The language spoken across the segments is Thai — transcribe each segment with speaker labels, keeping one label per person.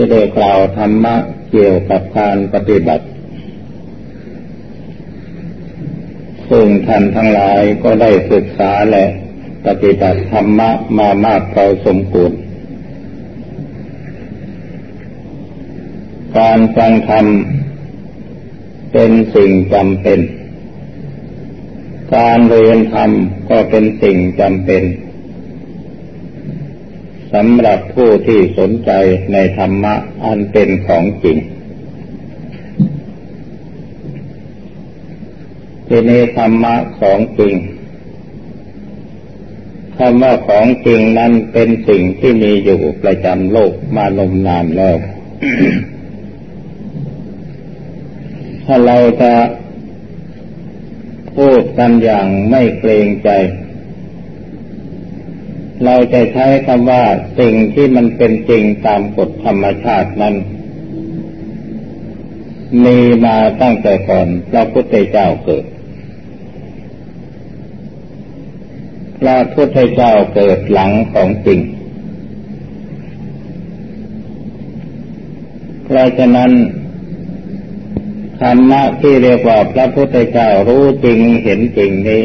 Speaker 1: ที่ได้กล่าวธรรมะเกี่ยวกับการปฏิบัติ ซึ่งท่านทั้งหลายก็ได้ศึกษาและปฏิบัติธรรมะมามากพอสมควร การฟังธรรมเป็นสิ่งจำเป็น การเรียนธรรมก็เป็นสิ่งจำเป็น สำหรับผู้ที่สนใจในธรรมะอันเป็นของจริง ทีนี้ธรรมะของจริงคำว่าของจริงนั้นเป็นสิ่งที่มีอยู่ประจำโลกมานมนานแล้ว ถ้าเราจะพูดกันอย่างไม่เกรงใจ เราจะใช้คำว่าสิ่งที่มันเป็นจริงตามกฎธรรมชาตินั้น มีมาตั้งแต่ก่อนพระพุทธเจ้าเกิดพระพุทธเจ้าเกิดหลังของจริง เพราะฉะนั้นธรรมะที่เรียกว่าพระพุทธเจ้ารู้จริงเห็นจริงนี้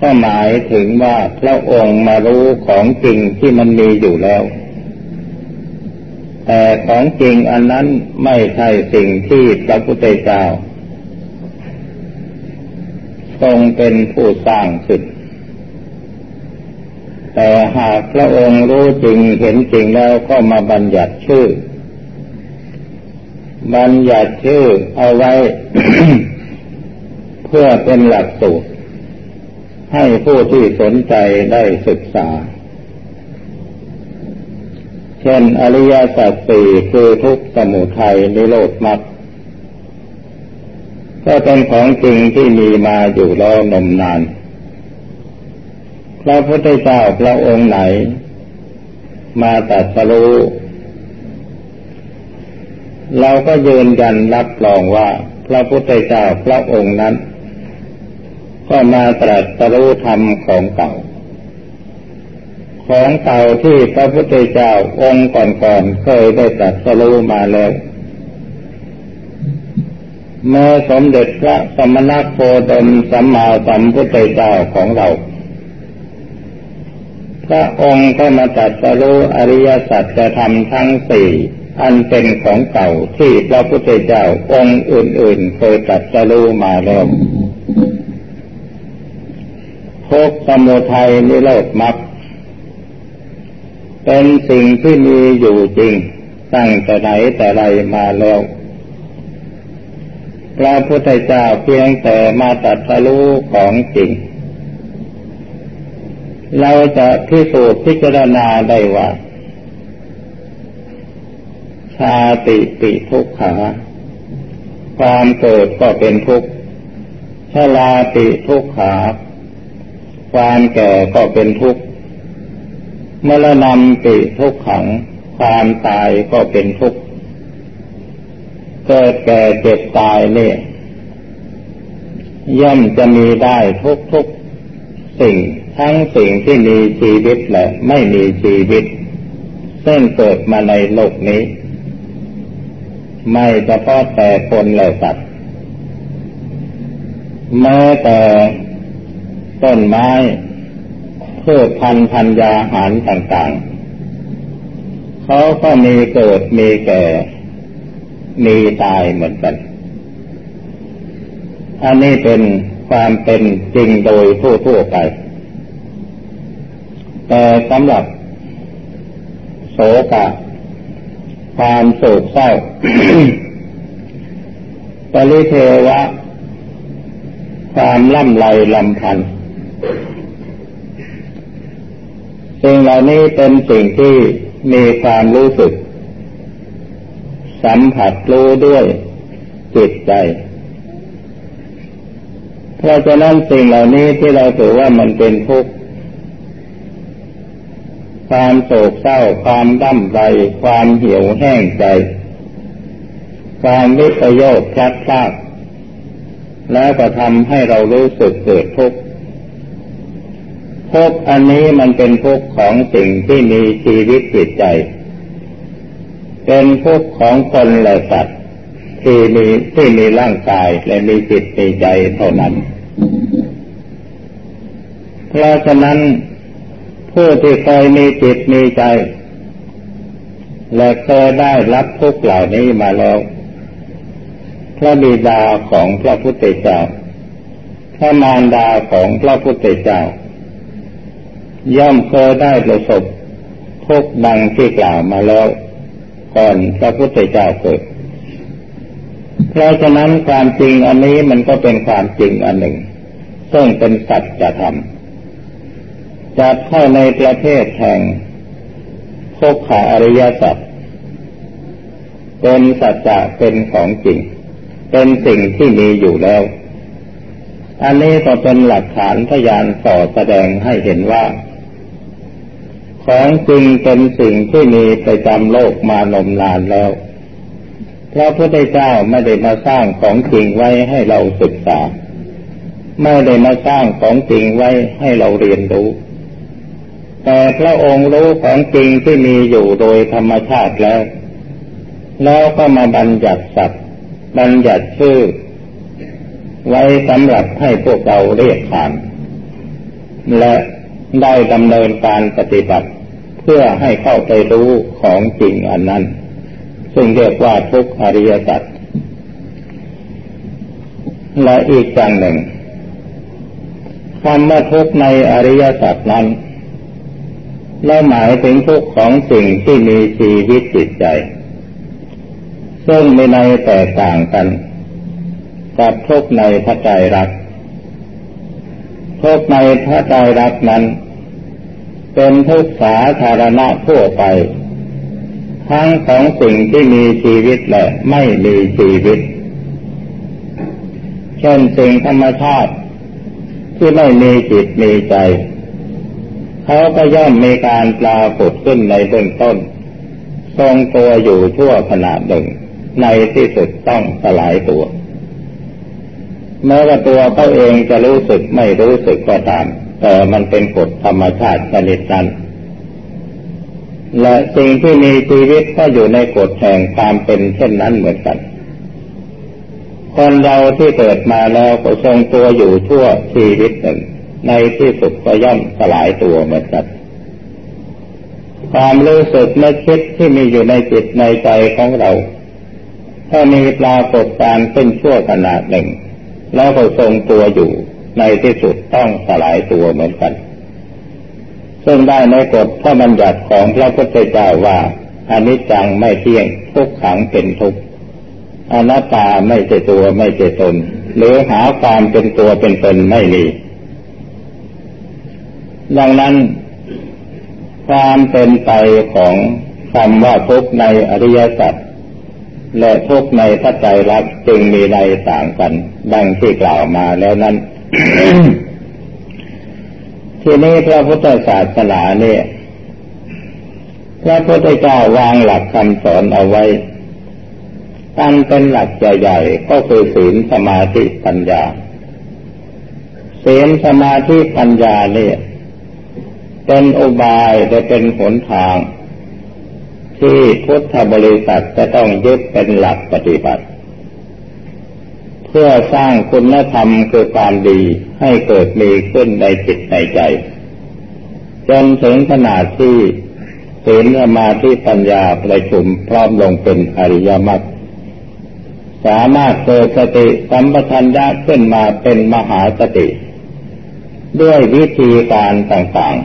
Speaker 1: ก็หมายถึงว่าพระองค์มารู้ของจริงที่มันมีอยู่แล้ว แต่ของจริงอันนั้นไม่ใช่สิ่งที่พระพุทธเจ้า ทรงเป็นผู้สร้างขึ้นแต่หากพระองค์รู้จริงเห็นจริงแล้วก็มาบัญญัติชื่อ บัญญัติชื่อเอาไว้ เพื่อเป็นหลักสูตร ให้ผู้ที่สนใจได้ศึกษา เช่นอริยสัจสี่คือทุกสมุทัยนิโรธมรรคก็เป็นของจริงที่มีมาอยู่แล้วนมนาน พระพุทธเจ้าพระองค์ไหน มาตัดสรู้เราก็ยืนยันรับรองว่า พระพุทธเจ้าพระองค์นั้น ก็มาตรัสรู้ธรรมของเก่า ของเก่าที่พระพุทธเจ้าองค์ก่อนๆเคยได้ตรัสรู้มาแล้วเมื่อสมเด็จพระสมณโคดมสัมมาสัมพุทธเจ้าของเรา พระองค์ก็มาตรัสรู้อริยสัจจะทำทั้งสี่อันเป็นของเก่าที่พระพุทธเจ้าองค์อื่นๆเคยตรัสรู้มาแล้ว ทุกสมุทัยนิโรธมรรคเป็นสิ่งที่มีอยู่จริงตั้งแต่ไหนแต่ไรมาแล้วพระพุทธเจ้าเพียงแต่มาตัดสรู้ของจริง เราจะพิสูจน์พิจารณาได้ว่า ชาติปิทุกขาความเกิดก็เป็นทุกข์ชลาติทุกขา ความแก่ก็เป็นทุกข์เมื่อนำปิทุกขัง ความตายก็เป็นทุกข์เกิดแก่เจ็บตายเนี่ยย่อมจะมีได้ทุกทุกสิ่งทั้งสิ่งที่มีชีวิตและไม่มีชีวิต ซึ่งเกิดมาในโลกนี้ ไม่เฉพาะแต่คนและสัตว์แม้แต่ ต้นไม้พืชพันพันยาหารต่างๆ เขาก็มีเกิดมีแก่ มีตายเหมือนกัน อันนี้เป็นความเป็นจริงโดยทั่วๆไป แต่สำหรับโศกะความโศกเศร้าปริเทวะ ความล่ำไรลำพันธ์ สิ่งเหล่านี้เป็นสิ่งที่มีความรู้สึก สัมผัสรู้ด้วยจิตใจ เพราะฉะนั้นสิ่งเหล่านี้ที่เราถือว่ามันเป็นทุกข์ความโศกเศร้าความดั้มไรความเหี่ยวแห้งใจ ความวิปโยคพลัดพลาดแล้วก็ทำให้เรารู้สึกเกิดทุกข์ ทุกอันนี้มันเป็นทุกข์ของสิ่งที่มีชีวิตจิตใจ เป็นทุกข์ของคนและสัตว์ที่มีที่มีร่างกายและมีจิตมีใจเท่านั้น เพราะฉะนั้นผู้ที่เคยมีจิตมีใจ และเคยได้รับทุกเหล่านี้มาแล้ว พระบิดาของพระพุทธเจ้า พระมารดาของพระพุทธเจ้า ย่อมเคยได้ประสบทุกดังที่กล่าวมาแล้ว ก่อนพระพุทธเจ้าเกิด เพราะฉะนั้นความจริงอันนี้มันก็เป็นความจริงอันหนึ่ง ซึ่งเป็นสัจธรรมจัดเข้าในประเทศแห่งโคขาอริยสัจเป็นสัจจะเป็นของจริง เป็นสิ่งที่มีอยู่แล้ว อันนี้ก็เป็นหลักฐานพยานต่อแสดงให้เห็นว่า ของจริงเป็นสิ่งที่มีประจำโลกมานมนานแล้วพระพุทธเจ้าไม่ได้มาสร้างของจริงไว้ให้เราศึกษา ไม่ได้มาสร้างของจริงไว้ให้เราเรียนรู้ แต่พระองค์รู้ของจริงที่มีอยู่โดยธรรมชาติแล้ว แล้วก็มาบัญญัติสัตว์บัญญัติชื่อ ไว้สำหรับให้พวกเราเรียกขานและได้ดำเนินการปฏิบัติ พื่อให้เข้าไปรู้ของจริงอันนั้น ซึ่งเรียกว่าทุกอริยสัจและอีกอย่างหนึ่งคำว่าทุกในอริยสัจนั้นและหมายถึงทุกของสิ่งที่มีชีวิตจิตใจ ซึ่งมีในแตกต่างกัน กับทุกในพระใจรักทุกในพระใจรักนั้น เป็นทุกสาธารณะทั่วไป ทั้งของสิ่งที่มีชีวิตและไม่มีชีวิต เช่นสิ่งธรรมชาติที่ไม่มีจิตมีใจ เขาก็ย่อมมีการปรากฏขึ้นในเบื้องต้น ทรงตัวอยู่ทั่วขนาดหนึ่ง ในที่สุดต้องสลายตัวแม้ว่าตัวเขาเองจะรู้สึกไม่รู้สึกก็ตาม แต่มันเป็นกฎธรรมชาติชนิดนั้นและสิ่งที่มีชีวิตก็อยู่ในกฎแห่งความเป็นเช่นนั้นเหมือนกัน คนเราที่เกิดมาแล้วก็ทรงตัวอยู่ทั่วชีวิตหนึ่ง ในที่สุดก็ย่อมสลายตัวเหมือนกันความรู้สึกและคิดที่มีอยู่ในจิตในใจของเรา ถ้ามีปรากฏการขึ้นชั่วขนาดหนึ่ง แล้วก็ทรงตัวอยู่ ในที่สุดต้องสลายตัวเหมือนกัน ซึ่งได้ในกฎพระบัญญัติของพระพุทธเจ้าว่าอนิจจังไม่เที่ยงทุกขังเป็นทุกข์อนัตตาไม่ใช่ตัวไม่ใช่ตน หรือหาความเป็นตัวเป็นตนไม่มี ดังนั้น ความเป็นไปของคำว่าทุกในอริยสัจและทุกในพระใจรักจึงมีในต่างกัน ดังที่กล่าวมาแล้วนั้น ทีนี้พระพุทธศาสนาเนี่ยพระพุทธเจ้าวางหลักคำสอนเอาไว้อันเป็นหลักใหญ่ๆก็คือศีลสมาธิปัญญาศีลสมาธิปัญญาเนี่ยเป็นอุบายจะเป็นหนทาง ที่พุทธบริษัทจะต้องยึดเป็นหลักปฏิบัติ พื่อสร้างคุณธรรมคือความดีให้เกิดมีขึ้นในจิตในใจ จนถึงขนาดที่ศีลสมาธิปัญญาประชุมพร้อมลงเป็นอริยมรรคสามารถเกิดสติสัมปชัญญะขึ้นมาเป็นมหาสติ ด้วยวิธีการต่าง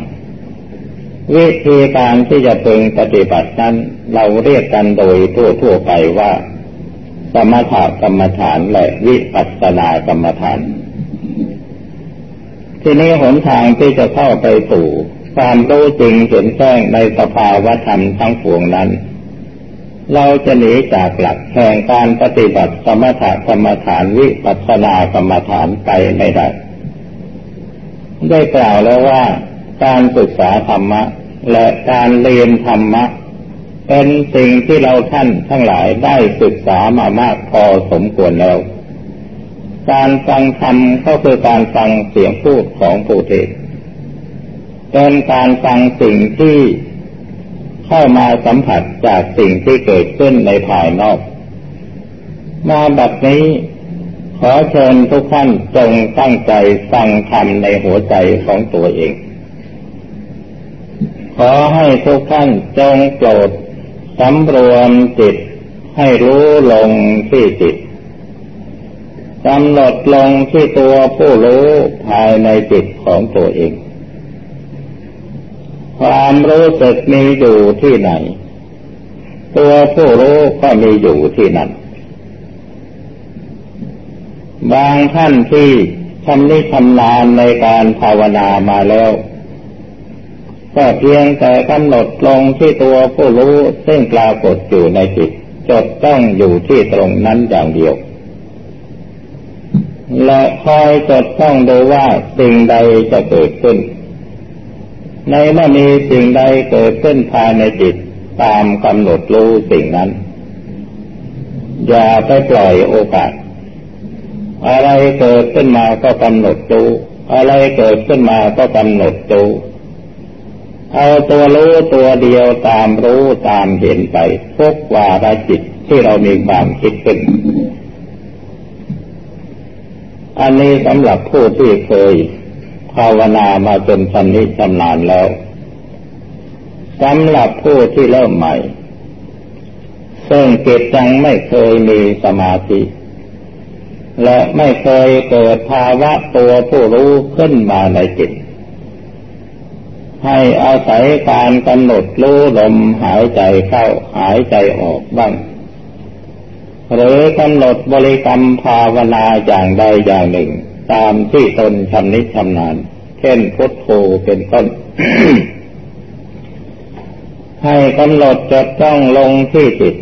Speaker 1: ๆ วิธีการที่จะพึงปฏิบัตินั้นเราเรียกกันโดยทั่วๆไปว่า สมถกรรมฐานและวิปัสสนากรรมฐาน ที่นี้หนทางที่จะเข้าไปสู่ความรู้จริงเห็นแจ้งในสภาวธรรมทั้งปวงนั้น เราจะหนีจากหลักแห่งการปฏิบัติสมถกรรมฐานวิปัสสนากรรมฐานไปไม่ได้ ได้กล่าวแล้วว่าการศึกษาธรรมะและการเรียนธรรมะ เป็นสิ่งที่เราท่านทั้งหลายได้ศึกษามามากพอสมควรแล้ว การฟังธรรมก็คือการฟังเสียงพูดของผู้เทศเป็นการฟังสิ่งที่เข้ามาสัมผัสจากสิ่งที่เกิดขึ้นในภายนอก มาบัดนี้ขอเชิญทุกท่านจงตั้งใจฟังธรรมในหัวใจของตัวเอง ขอให้ทุกท่านจงโปรด สำรวมจิตให้รู้ลงที่จิตกำหนดลงที่ตัวผู้รู้ภายในจิตของตัวเอง ความรู้สึกมีอยู่ที่ไหน ตัวผู้รู้ก็มีอยู่ที่นั่น บางท่านที่ชำนิชำนาญในการภาวนามาแล้ว ก็เพียงแต่กำหนดลงที่ตัวผู้รู้ซึ่งปรากฏอยู่ในจิต จดต้องอยู่ที่ตรงนั้นอย่างเดียว และคอยจดต้องดูว่าสิ่งใดจะเกิดขึ้น ในเมื่อมีสิ่งใดเกิดขึ้นภายในจิตตามกำหนดรู้สิ่งนั้น อย่าไปปล่อยโอกาส อะไรเกิดขึ้นมาก็กำหนดดูอะไรเกิดขึ้นมาก็กำหนดดู เอาตัวรู้ตัวเดียวตามรู้ตามเห็นไปทุกวาระจิตที่เรามีความคิดขึ้น อันนี้สำหรับผู้ที่เคยภาวนามาจนชำนิชำนาญแล้วสำหรับผู้ที่เริ่มใหม่ ซึ่งจิตยังไม่เคยมีสมาธิ และไม่เคยเกิดภาวะตัวผู้รู้ขึ้นมาในจิต ให้อาศัยการกำหนดรู้ลมหายใจเข้าหายใจออกบ้าง หรือกำหนดบริกรรมภาวนาอย่างใดอย่างหนึ่ง ตามที่ตนชำนิชำนาญ เช่นพุทโธเป็นต้น ให้กำหนดจดจ้องลงที่จิต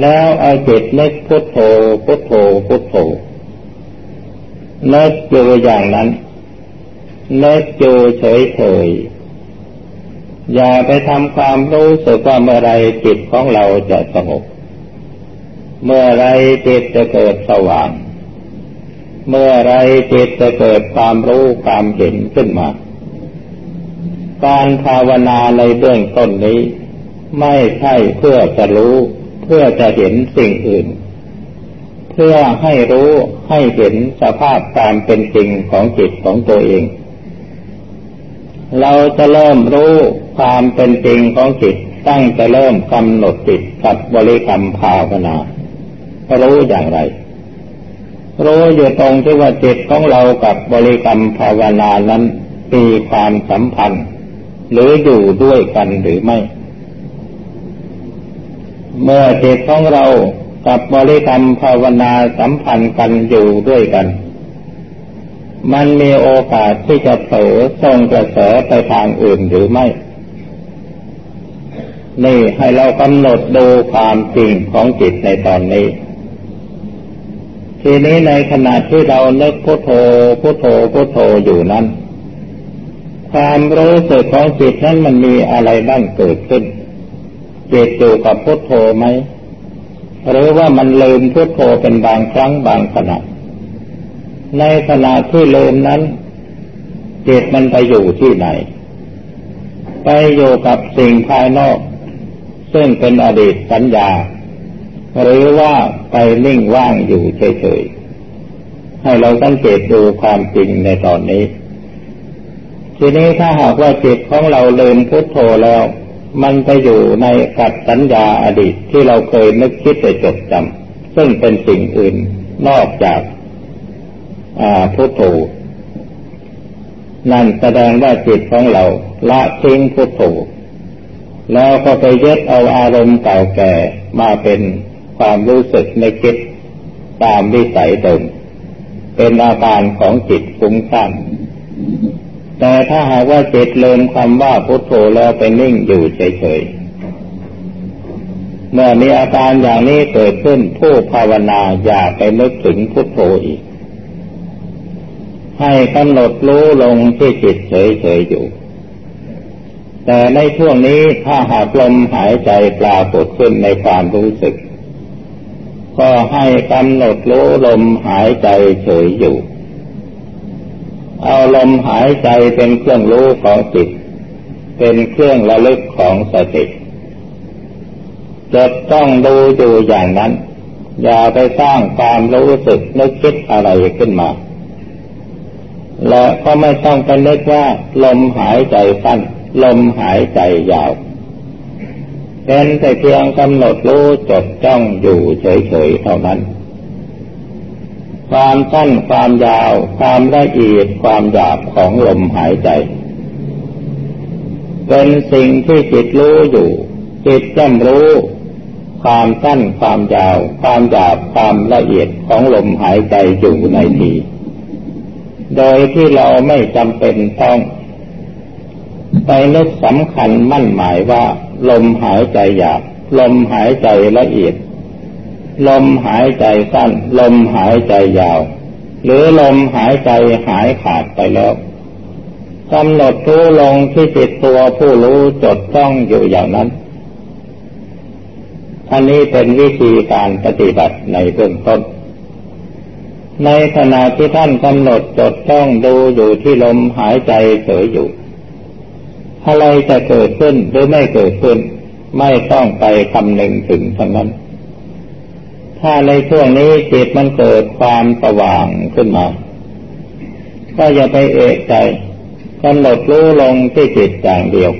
Speaker 1: แล้วเอาจิตนึกพุทโธพุทโธพุทโธนึกอยู่อย่างนั้นนึกอยู่เฉยเฉย อย่าไปทำความรู้สึกว่าเมื่อไรจิตของเราจะสงบ เมื่อไรจิตจะเกิดสว่าง เมื่อไรจิตจะเกิดความรู้ความเห็นขึ้นมา การภาวนาในเบื้องต้นนี้ ไม่ใช่เพื่อจะรู้เพื่อจะเห็นสิ่งอื่น เพื่อให้รู้ให้เห็นสภาพตามเป็นจริงของจิตของตัวเอง เราจะเริ่มรู้ ความเป็นจริงของจิตตั้งแต่เริ่มกำหนดจิตกับบริกรรมภาวนา รู้อย่างไร รู้อยู่ตรงที่ว่าจิตของเรากับบริกรรมภาวนานั้นมีความสัมพันธ์ หรืออยู่ด้วยกันหรือไม่ เมื่อจิตของเรากับบริกรรมภาวนาสัมพันธ์กันอยู่ด้วยกัน มันมีโอกาสที่จะเผลอส่งกระแสไปทางอื่นหรือไม่ นี่ให้เรากำหนดดูความจริงของจิตในตอนนี้ ทีนี้ในขณะที่เราเลิกพุทโธพุทโธพุทโธอยู่นั้น ความรู้สึกของจิตนั้นมันมีอะไรบ้างเกิดขึ้น จิตอยู่กับพุทโธไหมหรือว่ามันลืมพุทโธเป็นบางครั้งบางขณะ ในขณะที่ลืมนั้นจิตมันไปอยู่ที่ไหน ไปอยู่กับสิ่งภายนอก ซึ่งเป็นอดีตสัญญา หรือว่าไปนิ่งว่างอยู่เฉยๆ ให้เราสังเกตดูความจริงในตอนนี้ ทีนี้ถ้าหากว่าจิตของเราลืมพุทโธแล้ว มันไปอยู่ในกัดสัญญาอดีตที่เราเคยนึกคิดไปจดจำซึ่งเป็นสิ่งอื่นนอกจากพุทโธนั่นแสดงว่าจิตของเราละทิ้งพุทโธ แล้วก็ไปยึดเอาอารมณ์เก่าแก่มาเป็นความรู้สึกในคิดตามวิสัยเดิมเป็นอาการของจิตฟุ้งซ่านแต่ถ้าหากว่าจิตเลิมคำว่าพุทโธแล้วไปนิ่งอยู่เฉยๆ เมื่อมีอาการอย่างนี้เกิดขึ้นผู้ภาวนาอย่าไปนึกถึงพุทโธอีก ให้กำหนดรู้ลงที่จิตเฉยๆอยู่ แต่ในช่วงนี้ถ้าหากลมหายใจปรากฏขึ้นในความรู้สึก ก็ให้กำหนดรู้ลมหายใจเฉยอยู่ เอาลมหายใจเป็นเครื่องรู้ของจิต เป็นเครื่องระลึกของสติจดต้องดูอยู่อย่างนั้น อย่าไปสร้างความรู้สึกนึกคิดอะไรขึ้นมา และก็ไม่ต้องไปนึกว่าลมหายใจสั้น ลมหายใจยาว เป็นแต่เพียงกำหนดรู้จดจ้องอยู่เฉยๆเท่านั้น ความสั้นความยาว ความละเอียดความหยาบของลมหายใจ เป็นสิ่งที่จิตรู้อยู่ จิตจำรู้ความสั้นความยาว ความหยาบความละเอียดของลมหายใจอยู่ในที โดยที่เราไม่จำเป็นต้อง ไปนึกสำคัญมั่นหมายว่า ลมหายใจหยาบลมหายใจละเอียด ลมหายใจสั้น ลมหายใจยาว หรือลมหายใจหายขาดไปแล้วกำหนดรู้ลงที่จิตตัวผู้รู้จดจ้องอยู่อย่างนั้นอันนี้เป็นวิธีการปฏิบัติในเบื้องต้น ในขณะที่ท่านกำหนดจดต้องดูอยู่ที่ลมหายใจเฉยอยู่ อะไรจะเกิดขึ้นหรือไม่เกิดขึ้น ไม่ต้องไปคำนึงถึงทั้งนั้น ถ้าในช่วงนี้จิตมันเกิดความสว่างขึ้นมา ก็อย่าไปเอกใจกำหนดรู้ลงที่จิตอย่างเดียว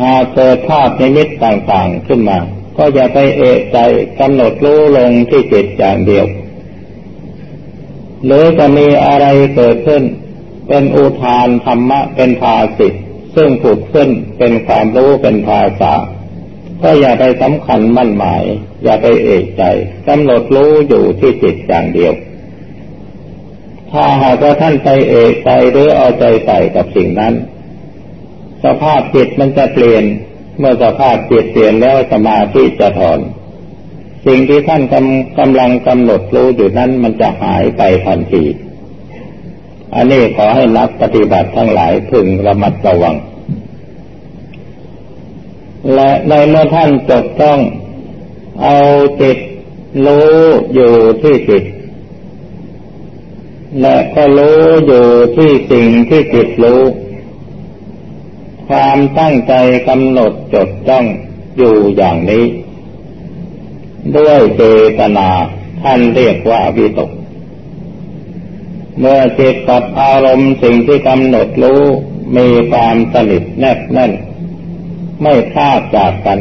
Speaker 1: หากเกิดภาพในมิตต่างๆขึ้นมา ก็อย่าไปเอะใจกำหนดรู้ลงที่จิตอย่างเดียว หรือจะมีอะไรเกิดขึ้น เป็นอุทานธรรมะเป็นภาสิต ซึ่งผุดขึ้นเป็นความรู้เป็นภาษา ก็อย่าไปสำคัญมั่นหมาย อย่าไปเอกใจกำหนดรู้อยู่ที่จิตอย่างเดียว ถ้าหากว่าท่านไปเอกใจหรือเอาใจใส่กับสิ่งนั้น สภาพจิตมันจะเปลี่ยน เมื่อสภาพจิตเปลี่ยนแล้วสมาธิจะถอน สิ่งที่ท่านกำกำลังกำหนดรู้อยู่นั้นมันจะหายไปทันทีอันนี้ขอให้นักปฏิบัติทั้งหลายพึงระมัดระวัง และในเมื่อท่านจดต้องเอาจิตรู้อยู่ที่จิตและก็รู้อยู่ที่สิ่งที่จิตรู้ ความตั้งใจกำหนดจดจ้องอยู่อย่างนี้ ด้วยเจตนาท่านเรียกว่าวิตก เมื่อจิตกับอารมณ์สิ่งที่กำหนดรู้มีความสนิทแนบแน่น ไม่พลาดจากกัน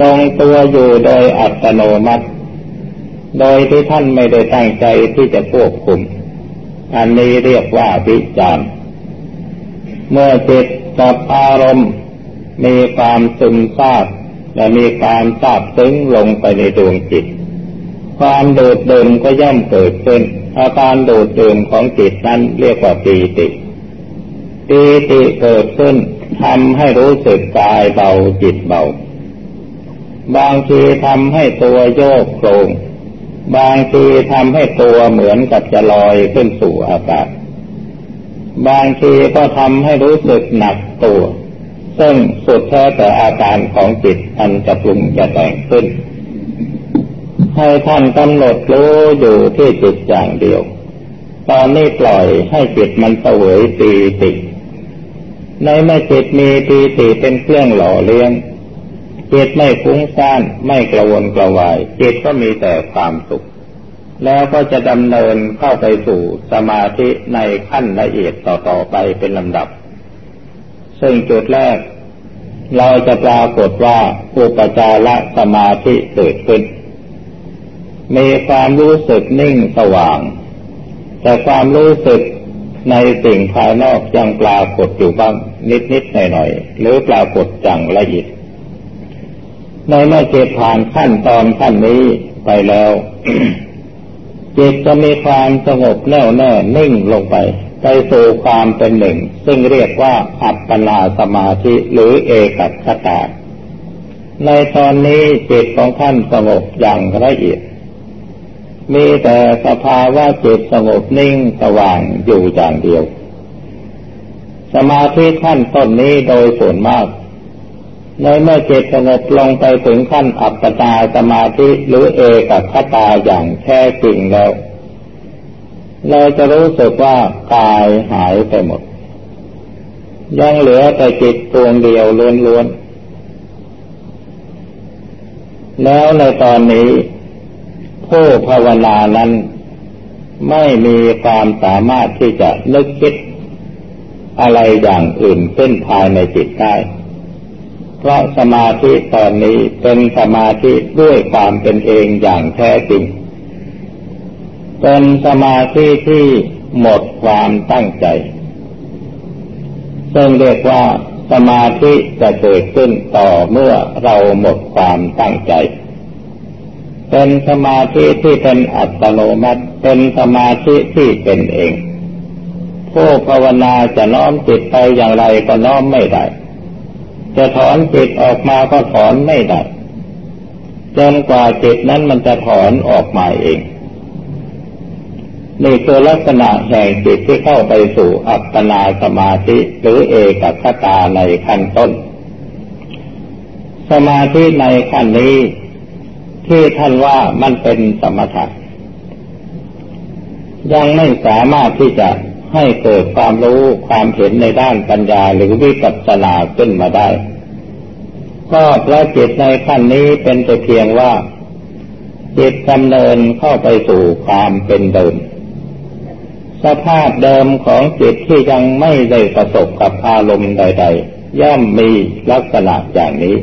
Speaker 1: ทรงตัวอยู่โดยอัตโนมัติ โดยที่ท่านไม่ได้ตั้งใจที่จะควบคุม อันนี้เรียกว่าวิจารณ์เมื่อจิตกับอารมณ์ มีความซึมซาบและมีความซาบซึ้งลงไปในดวงจิต ความโดดเด่นก็ย่อมเกิดขึ้น อาการโดดเด่นของจิตนั้นเรียกว่าปีติปีติเกิดขึ้น ทำให้รู้สึกกายเบาจิตเบา บางทีทำให้ตัวโยกโครง บางทีทำให้ตัวเหมือนกับจะลอยขึ้นสู่อากาศ บางทีก็ทำให้รู้สึกหนักตัว ซึ่งสุดแท้แต่อาการของจิตอันจะปรุงจะแต่งขึ้น ให้ท่านกำหนดรู้อยู่ที่จิตอย่างเดียว ตอนนี้ปล่อยให้จิตมันเสวยปีติ ในเมื่อจิตมีปีติเป็นเครื่องหล่อเลี้ยงจิตไม่ฟุ้งซ่านไม่กระวนกระวายจิตก็มีแต่ความสุข แล้วก็จะดำเนินเข้าไปสู่สมาธิในขั้นละเอียดต่อๆไปเป็นลำดับ ซึ่งจุดแรก เราจะปรากฏว่าอุปจารสมาธิเกิดขึ้น มีความรู้สึกนิ่งสว่าง แต่ความรู้สึก ในสิ่งภายนอกยังปรากฏอยู่บ้างนิดๆหน่อยๆหรือปรากฏจังละเอียดในเมื่อเจผ่านขั้นตอนขั้นนี้ไปแล้วจิตจะมีความสงบแน่วแน่นิ่งลงไป ไปสู่ความเป็นหนึ่ง ซึ่งเรียกว่าอัปปนาสมาธิหรือเอกัคตาในตอนนี้จิตของท่านสงบอย่างละเอียด มีแต่สภาวะจิตสงบนิ่งสว่างอยู่อย่างเดียว สมาธิขั้นต้นนี้โดยส่วนมากในเมื่อจิตสงบลงไปถึงขั้นอัปปตาสมาธิหรือเอกคตาอย่างแท้จริงแล้ว เราจะรู้สึกว่ากายหายไปหมด ยังเหลือแต่จิตดวงเดียวล้วนๆแล้วในตอนนี้ ผู้ภาวนานั้นไม่มีความสามารถที่จะนึกคิดอะไรอย่างอื่นขึ้นภายในจิตได้เพราะสมาธิตอนนี้เป็นสมาธิด้วยความเป็นเองอย่างแท้จริง เป็นสมาธิที่หมดความตั้งใจ ซึ่งเรียกว่าสมาธิจะเกิดขึ้นต่อเมื่อเราหมดความตั้งใจ เป็นสมาธิที่เป็นอัตโนมัติ เป็นสมาธิที่เป็นเอง ผู้ภาวนาจะน้อมจิตไปอย่างไรก็น้อมไม่ได้ จะถอนจิตออกมาก็ถอนไม่ได้ จนกว่าจิตนั้นมันจะถอนออกมาเองนี่คือลักษณะแห่งจิตที่เข้าไปสู่อัปปนาสมาธิหรือเอกคตาในขั้นต้น สมาธิในขั้นนี้ ที่ท่านว่ามันเป็นสมถะยังไม่สามารถที่จะให้เกิดความรู้ความเห็นในด้านปัญญาหรือวิปัสสนาขึ้นมาได้ ก็พระจิตในขั้นนี้เป็นแต่เพียงว่า จิตดำเนินเข้าไปสู่ความเป็นเดิม สภาพเดิมของจิตที่ยังไม่ได้ประสบกับอารมณ์ใด ๆ ย่อมมีลักษณะอย่างนี้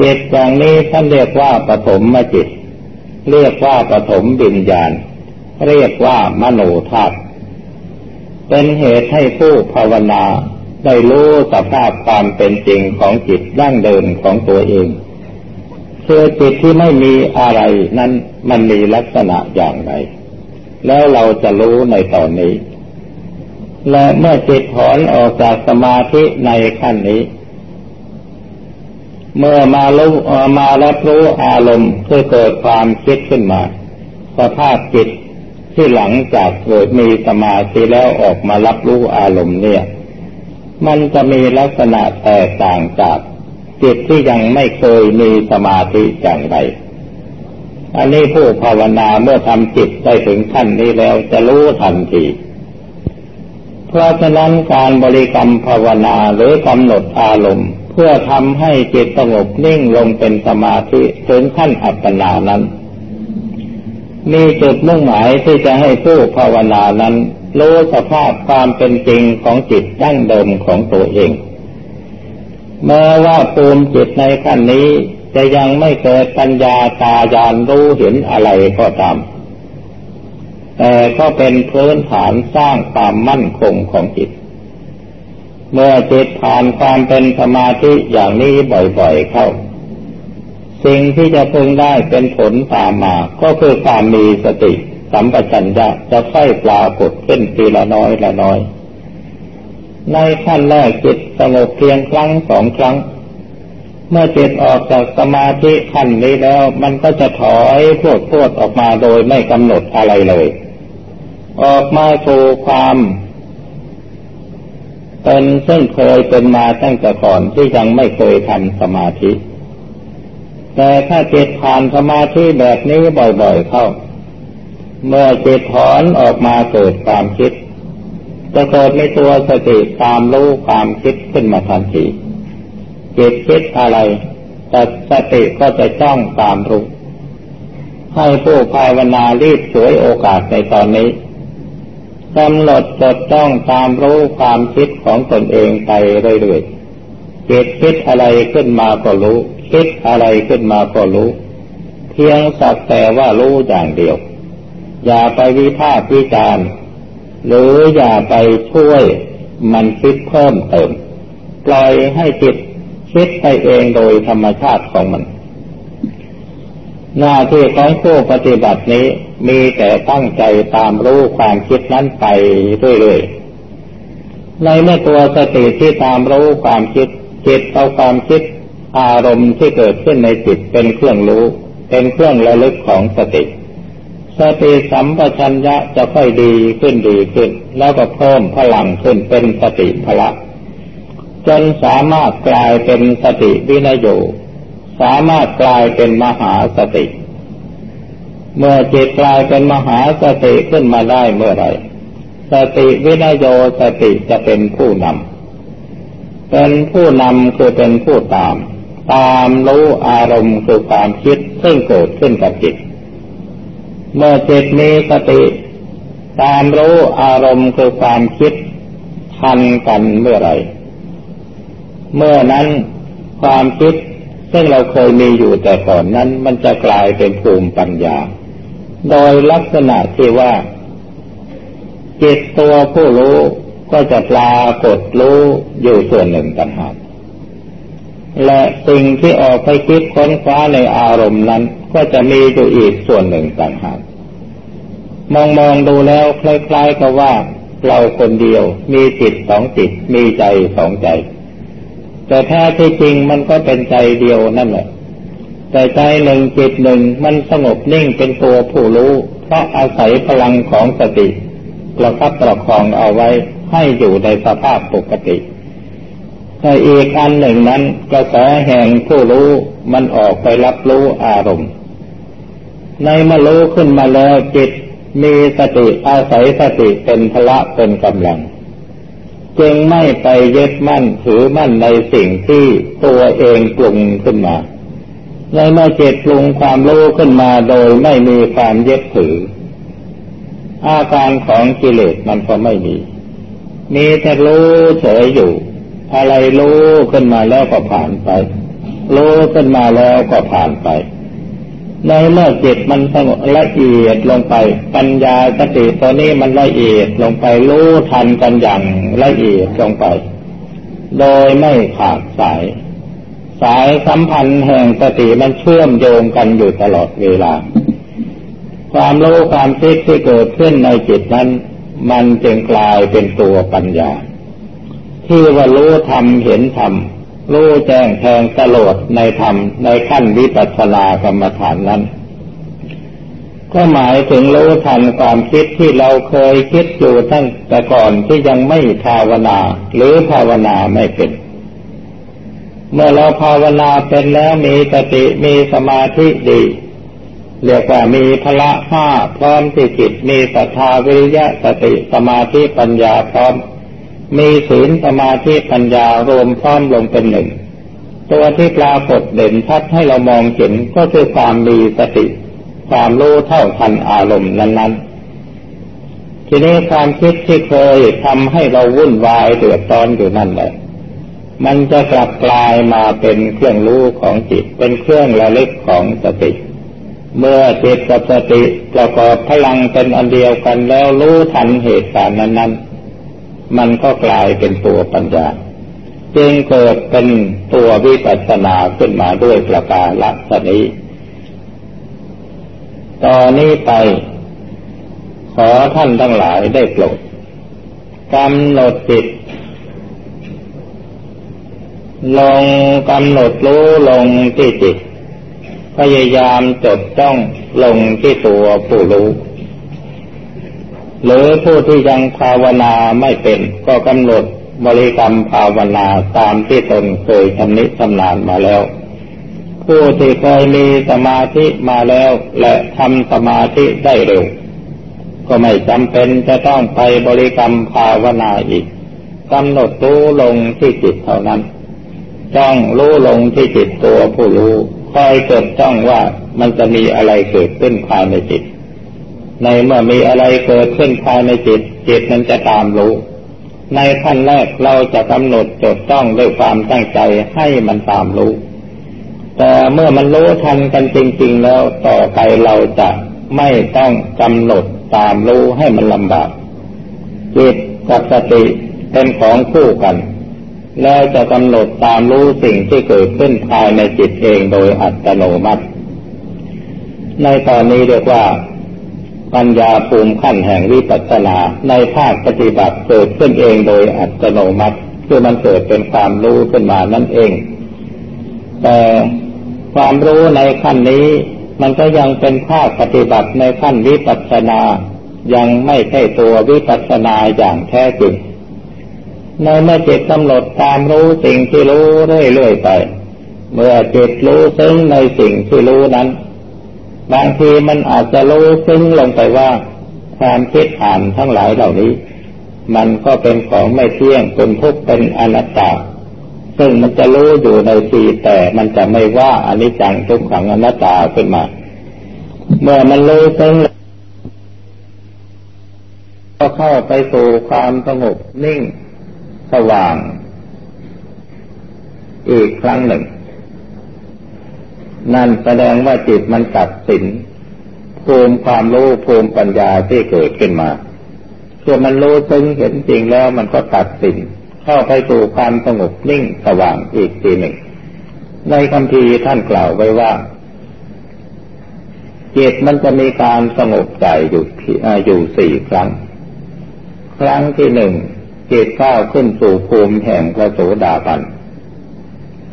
Speaker 1: จิตอย่างนี้ท่านเรียกว่าปฐมมจิต เรียกว่าปฐมบิญญาณ เรียกว่ามโนธาตุเป็นเหตุให้ผู้ภาวนาได้รู้สภาพความเป็นจริงของจิตดั้งเดิมของตัวเองคือจิตที่ไม่มีอะไรนั้นมันมีลักษณะอย่างไร แล้วเราจะรู้ในตอนนี้ และเมื่อจิตถอนออกจากสมาธิในขั้นนี้ เมื่อมารู้มารับรู้อารมณ์เพื่อเกิดความคิดขึ้นมา สภาพจิตที่หลังจากเกิดมีสมาธิแล้วออกมารับรู้อารมณ์เนี่ย มันจะมีลักษณะแตกต่างจากจิตที่ยังไม่เคยมีสมาธิอย่างไร อันนี้ผู้ภาวนาเมื่อทำจิตได้ถึงขั้นนี้แล้วจะรู้ทันที เพราะฉะนั้นการบริกรรมภาวนาหรือกำหนดอารมณ์ พื่อทำให้จิตสงบนิ่งลงเป็นสมาธิถึงขั้นอัปปนานั้น มีจุดมุ่งหมายที่จะให้ผู้ภาวนานั้น รู้สภาพความเป็นจริงของจิตดั้งเดิมของตัวเองแม้ว่าภูมิจิตในขั้นนี้จะยังไม่เกิดปัญญาตาญาณรู้เห็นอะไรก็ตาม แต่ก็เป็นพื้นฐานสร้างความมั่นคงของจิต เมื่อจิตผ่านความเป็นสมาธิอย่างนี้บ่อยๆเข้า สิ่งที่จะพึงได้เป็นผลตามมา ก็คือความมีสติ สัมปชัญญะจะค่อยปรากฏขึ้นทีละน้อยละน้อย ในขั้นแรกจิตสงบเพียงครั้งสองครั้ง เมื่อจิตออกจากสมาธิขั้นนี้แล้ว มันก็จะถอยพวดพวดออกมาโดยไม่กำหนดอะไรเลย ออกมาสู่ความ เป็นซึ่งเคยเป็นมาตั้งแต่ก่อนที่ยังไม่เคยทำสมาธิ แต่ถ้าจิตผ่านสมาธิแบบนี้บ่อยๆเข้า เมื่อจิตถอนออกมาเกิดความคิด จะเกิดในตัวสติตามรู้ความคิดขึ้นมาทันทีจิตคิดอะไรแต่สติก็จะจ้องตามรู้ให้ผู้ภาวนารีบสวยโอกาสในตอนนี้กำหนดจด จ้องตามรู้ความคิดของตนเองไปเรื่อยๆจิตคิดอะไรขึ้นมาก็รู้ คิดอะไรขึ้นมาก็รู้ เพียงสักแต่ว่ารู้อย่างเดียว อย่าไปวิพากษ์วิจารณ์หรืออย่าไปช่วยมันคิดเพิ่มเติม ปล่อยให้จิตคิดไปเองโดยธรรมชาติของมัน หน้าที่ของผู้ปฏิบัตินี้มีแต่ตั้งใจตามรู้ความคิดนั้นไปเรื่อยๆ ในเมื่อตัวสติที่ตามรู้ความคิดจิตเอาความคิดอารมณ์ที่เกิดขึ้นในจิตเป็นเครื่องรู้ เป็นเครื่องระลึกของสติ สติสัมปชัญญะจะค่อยดีขึ้นดีขึ้น แล้วก็เพิ่มพลังขึ้นเป็นสติพละจนสามารถกลายเป็นสติวินโย สามารถกลายเป็นมหาสติ เมื่อจิตกลายเป็นมหาสติขึ้นมาได้เมื่อไรสติวินโยสติจะเป็นผู้นำ เป็นผู้นำคือเป็นผู้ตาม ตามรู้อารมณ์คือความคิดซึ่งเกิดขึ้นกับจิต เมื่อจิตมีสติ ตามรู้อารมณ์คือความคิดทันกันเมื่อไร เมื่อนั้นความคิด ซึ่งเราเคยมีอยู่แต่ก่อนนั้นมันจะกลายเป็นภูมิปัญญา โดยลักษณะที่ว่า จิตตัวผู้รู้ก็จะปรากฏรู้อยู่ส่วนหนึ่งต่างหากและสิ่งที่ออกไปคิดค้นคว้าในอารมณ์นั้น ก็จะมีอยู่อีกส่วนหนึ่งต่างหากมองมองดูแล้วคล้ายๆกับว่า เราคนเดียวมีจิตสองจิตมีใจสองใจ แต่แท้ที่จริงมันก็เป็นใจเดียวนั่นแหละ แต่ใจหนึ่งจิตหนึ่งมันสงบนิ่งเป็นตัวผู้รู้ เพราะอาศัยพลังของสติประคับประคองเอาไว้ให้อยู่ในสภาพปกติแต่อีกอันหนึ่งนั้นกระแสแห่งผู้รู้มันออกไปรับรู้อารมณ์ ในเมื่อรู้ขึ้นมาแล้วจิตมีสติอาศัยสติเป็นพละเป็นกำลัง จึงไม่ไปยึดมั่นถือมั่นในสิ่งที่ตัวเองปรุงขึ้นมาในเมื่อจิตปรุงความรู้ขึ้นมาโดยไม่มีความยึดถือ อาการของกิเลสมันก็ไม่มี มีแต่รู้เฉยอยู่ อะไรรู้ขึ้นมาแล้วก็ผ่านไป รู้ขึ้นมาแล้วก็ผ่านไป ในเมื่อจิตมันสงบละเอียดลงไป ปัญญาสติตัวนี้มันละเอียดลงไปรู้ทันกันอย่างละเอียดลงไป โดยไม่ขาดสาย สายสัมพันธ์แห่งสติมันเชื่อมโยงกันอยู่ตลอดเวลา ความรู้ความคิดที่เกิดขึ้นในจิตนั้น มันจึงกลายเป็นตัวปัญญา ที่ว่ารู้ธรรมเห็นธรรม รู้แจ้งแทงตลอดในธรรมในขั้นวิปัสสนากรรมฐานนั้น ก็หมายถึงรู้ทันความคิดที่เราเคยคิดอยู่ตั้งแต่ก่อนที่ยังไม่ภาวนา หรือภาวนาไม่เป็น เมื่อเราภาวนาเป็นแล้วมีสติมีสมาธิดีเรียกว่ามีพละห้าพร้อมที่จิตมีศรัทธาวิริยะสติสมาธิปัญญาพร้อม มีศีลสมาธิปัญญารวมพร้อมลงเป็นหนึ่ง ตัวที่ปรากฏเด่นชัดให้เรามองเห็นก็คือความมีสติ ความรู้เท่าทันอารมณ์นั้น ๆ ทีนี้ความคิดที่เคยทำให้เราวุ่นวายเดือดร้อนอยู่นั่นแหละมันจะกลับกลายมาเป็นเครื่องรู้ของจิต เป็นเครื่องระลึกของสติ เมื่อจิตกับสติประกอบพลังเป็นอันเดียวกันแล้วรู้ทันเหตุการณ์นั้นๆ มันก็กลายเป็นตัวปัญญาจึงเกิดเป็นตัววิปัสสนาขึ้นมาด้วยประการลักษณนี้ตอนนี้ไป ขอท่านทั้งหลายได้โปรดกำหนดจิต ลงกำหนดรู้ลงที่จิต พยายามจดจ้องลงที่ตัวผู้รู้ หรือผู้ที่ยังภาวนาไม่เป็น ก็กำหนดบริกรรมภาวนาตามที่ตนเคยชำนิชำนาญมาแล้ว ผู้ที่เคยมีสมาธิมาแล้วและทำสมาธิได้เร็ว ก็ไม่จำเป็นจะต้องไปบริกรรมภาวนาอีกกำหนดรู้ลงที่จิตเท่านั้น จ้องรู้ลงที่จิตตัวผู้รู้คอยจดจ้องว่ามันจะมีอะไรเกิดขึ้นภายในจิต ในเมื่อมีอะไรเกิดขึ้นภายในจิต จิตนั้นจะตามรู้ ในขั้นแรกเราจะกำหนดจดจ้องด้วยความตั้งใจให้มันตามรู้ แต่เมื่อมันรู้ทันกันจริง ๆ แล้วต่อไปเราจะไม่ต้องกำหนดตามรู้ให้มันลำบาก จิตกับสติเป็นของคู่กัน แล้วจะกำหนดตามรู้สิ่งที่เกิดขึ้นภายในจิตเองโดยอัตโนมัติ ในตอนนี้เรียกว่า ปัญญาภูมิขั้นแห่งวิปัสสนาในภาคปฏิบัติเกิดขึ้นเองโดยอัตโนมัติคือมันเกิดเป็นความรู้ขึ้นมานั่นเอง แต่ความรู้ในขั้นนี้ มันก็ยังเป็นภาคปฏิบัติในขั้นวิปัสสนา ยังไม่ใช่ตัววิปัสสนาอย่างแท้จริงในเมื่อจิตกำหนดตามรู้สิ่งที่รู้เรื่อยๆไป เมื่อจิตรู้ซึ้งในสิ่งที่รู้นั้น บางทีมันอาจจะรู้ซึ้งลงไปว่า ความคิดอ่านทั้งหลายเหล่านี้ มันก็เป็นของไม่เที่ยงเป็นทุกข์เป็นอนัตตาซึ่งมันจะรู้อยู่ในทีแต่มันจะไม่ว่าอนิจจังทุกขังอนัตตาขึ้นมา เมื่อมันรู้ซึ่งก็เข้าไปสู่ความสงบนิ่งสว่าง อีกครั้งหนึ่ง นั่นแสดงว่าจิตมันตัดสินภูมิความรู้ภูมิปัญญาที่เกิดขึ้นมาเพื่อมันรู้ซึ้งเห็นจริงแล้วมันก็ตัดสินเข้าไปสู่ความสงบนิ่งสว่างอีกทีหนึ่ง ในคำพีท่านกล่าวไว้ว่าจิตมันจะมีการสงบใจอยู่อยู่สี่ครั้ง ครั้งที่หนึ่งจิตก้าวขึ้นสู่ภูมิแห่งพระโสดาบัน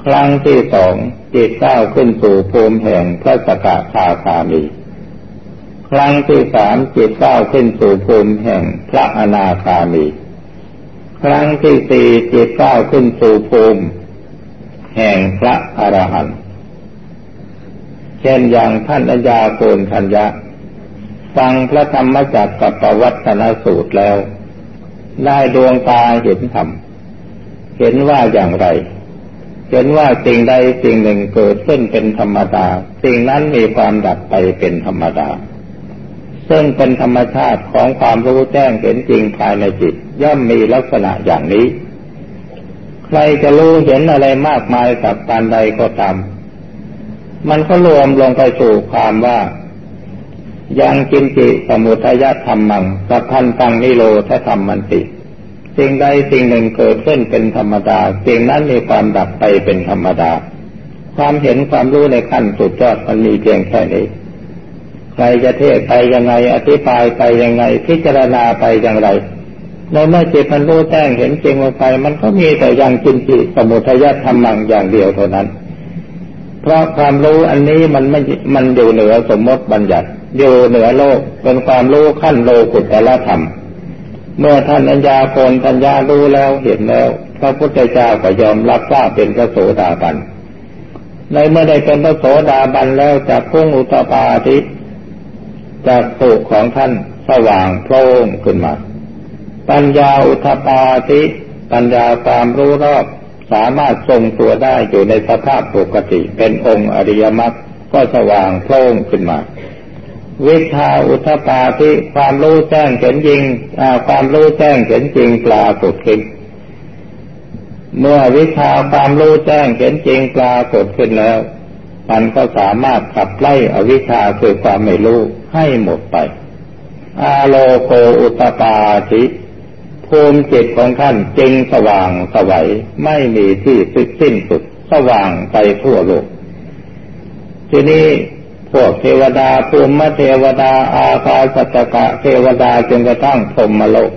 Speaker 1: ครั้งที่สอง จิตก้าวขึ้นสู่ภูมิแห่งพระสกทาคามี ครั้งที่สามจิตก้าวขึ้นสู่ภูมิแห่งพระอนาคามี ครั้งที่สี่จิตก้าวขึ้นสู่ภูมิ แห่งพระอรหันต์เช่นอย่างท่านอญาโกนทัญญะฟังพระธรรมจักรกับปวัตนสูตรแล้ว ได้ดวงตาเห็นธรรม เห็นว่าอย่างไร เห็นว่าสิ่งใดสิ่งหนึ่งเกิดขึ้นเป็นธรรมดา สิ่งนั้นมีความดับไปเป็นธรรมดา ซึ่งเป็นธรรมชาติของความรู้แจ้งเห็นจริงภายในจิต ย่อมมีลักษณะอย่างนี้ ใครจะรู้เห็นอะไรมากมายกับการใดก็ตาม มันก็รวมลงไปสู่ความว่ายังกินจิสมุทัยธรรมังสัพพันตังนิโรธธรรมมันติ สิ่งใดสิ่งหนึ่งเกิดขึ้นเป็นธรรมดา สิ่งนั้นมีความดับไปเป็นธรรมดา ความเห็นความรู้ในขั้นสุดยอดมันมีเพียงแค่นี้ ใครจะเทศไปยังไง อธิบายไปยังไง พิจารณาไปอย่างไรในเมื่อจิตมันรู้แจ้งเห็นจริงลงไป มันก็มีแต่ยังกินจิสมุทยธรรมังอย่างเดียวเท่านั้น เพราะความรู้อันนี้มันไม่มันอยู่เหนือสมมติบัญญัติอยู่เหนือโลกเป็นความรู้ขั้นโลกุตละธรรม เมื่อท่านอัญญาโกนปัญญารู้แล้วเห็นแล้ว พระพุทธเจ้าก็ยอมรับว่าเป็นพระโสดาบันในเมื่อได้เป็นพระโสดาบันแล้วจากพุ่งอุตปาทิจากสุของท่านสว่างโพล่งขึ้นมา ปัญญาอุทปาทิปัญญาความรู้รอบสามารถทรงตัวได้อยู่ในสภาพปกติเป็นองค์อริยมรรคก็สว่างโพล่งขึ้นมา วิชาอุทปาทิความรู้แจ้งเห็นจริงความรู้แจ้งเห็นจริงปลากฏขึ้นเมื่อวิชาความรู้แจ้งเห็นจริงปลากฏขึ้นแล้ว มันก็สามารถขับไล่อวิชชาคือความไม่รู้ให้หมดไป อาโลโกอุตปาทิภูมิจิตของท่านจริงสว่างสวัยไม่มีที่สิ้นสุดสว่างไปทั่วโลก ทีนี้ พวกเทวดาภูมิเทวดา อาคาสัตกะเทวดาจนกระทั่งพรมโลก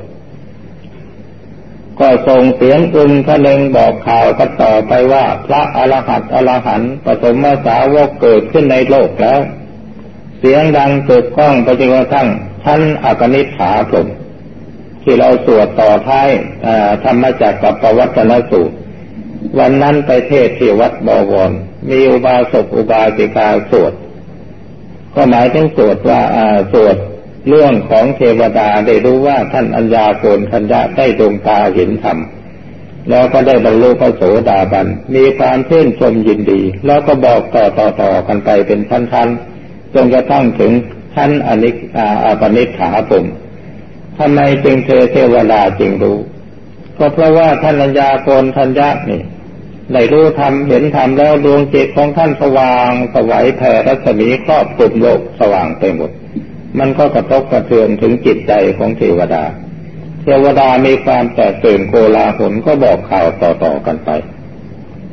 Speaker 1: ก็ส่งเสียงอึงทะเลงบอกข่าวกันต่อไปว่า พระอรหัตอรหันต์ปฐมสาวกเกิดขึ้นในโลกแล้ว เสียงดังเกิดก้องไปจนกระทั่งท่านอกนิษฐาพรมที่เราสวดต่อท้ายธรรมจักรกับปวัตนสูตรวันนั้นไปเทศที่วัดบวรมีอุบาสกอุบาสิกาสวด ก็หมายถึงสวดว่าสวดเรื่องของเทวดาได้รู้ว่าท่านอัญญาโกนทัญญาได้ดวงตาเห็นธรรมแล้วก็ได้บรรลุพระโสดาบัน มีความชื่นชมยินดี แล้วก็บอกต่อต่อต่อกันไปเป็นชั้นๆจนกระทั่งถึงท่านอนิอาปนิฐาผมทำไมจึงเธอเทวดาจึงรู้ ก็เพราะว่าท่านอัญญาโกนทัญญานี่ ได้รู้ธรรมเห็นธรรมแล้วดวงจิตของท่านสว่างสวัยแผ่รัศมีครอบคลุมโลกสว่างไปหมด มันก็กระทบกระเทือนถึงจิตใจของเทวดา เทวดามีความแตกตื่นโกลาหลก็บอกข่าวต่อๆกันไป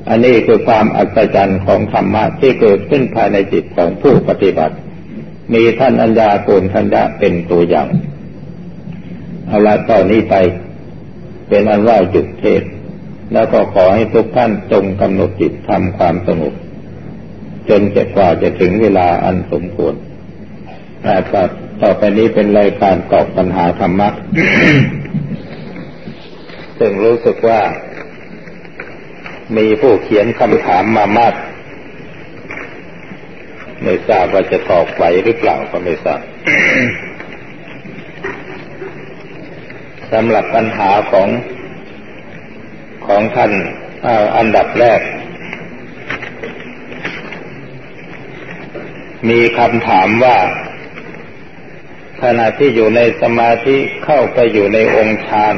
Speaker 1: อันนี้คือความอัศจรรย์ของธรรมะที่เกิดขึ้นภายในจิตของผู้ปฏิบัติ มีท่านอัญญาโกนทัญญาเป็นตัวอย่าง เอาละตอนนี้ไป เป็นอันว่าจุดเทศ แล้วก็ขอให้ทุกท่านจงกำหนดจิตทำความสงบจนจะกว่าจะถึงเวลาอันสมควรแต่ต่อไปนี้เป็นรายการตอบปัญหาธรรมะซึ่งรู้สึกว่า มีผู้เขียนคำถามมามากไม่ทราบว่าจะตอบไหวหรือเปล่าก็ไม่ทราบสำหรับปัญหาของ ของท่านอันดับแรก มีคำถามว่า ขณะที่อยู่ในสมาธิเข้าไปอยู่ในองค์ฌาน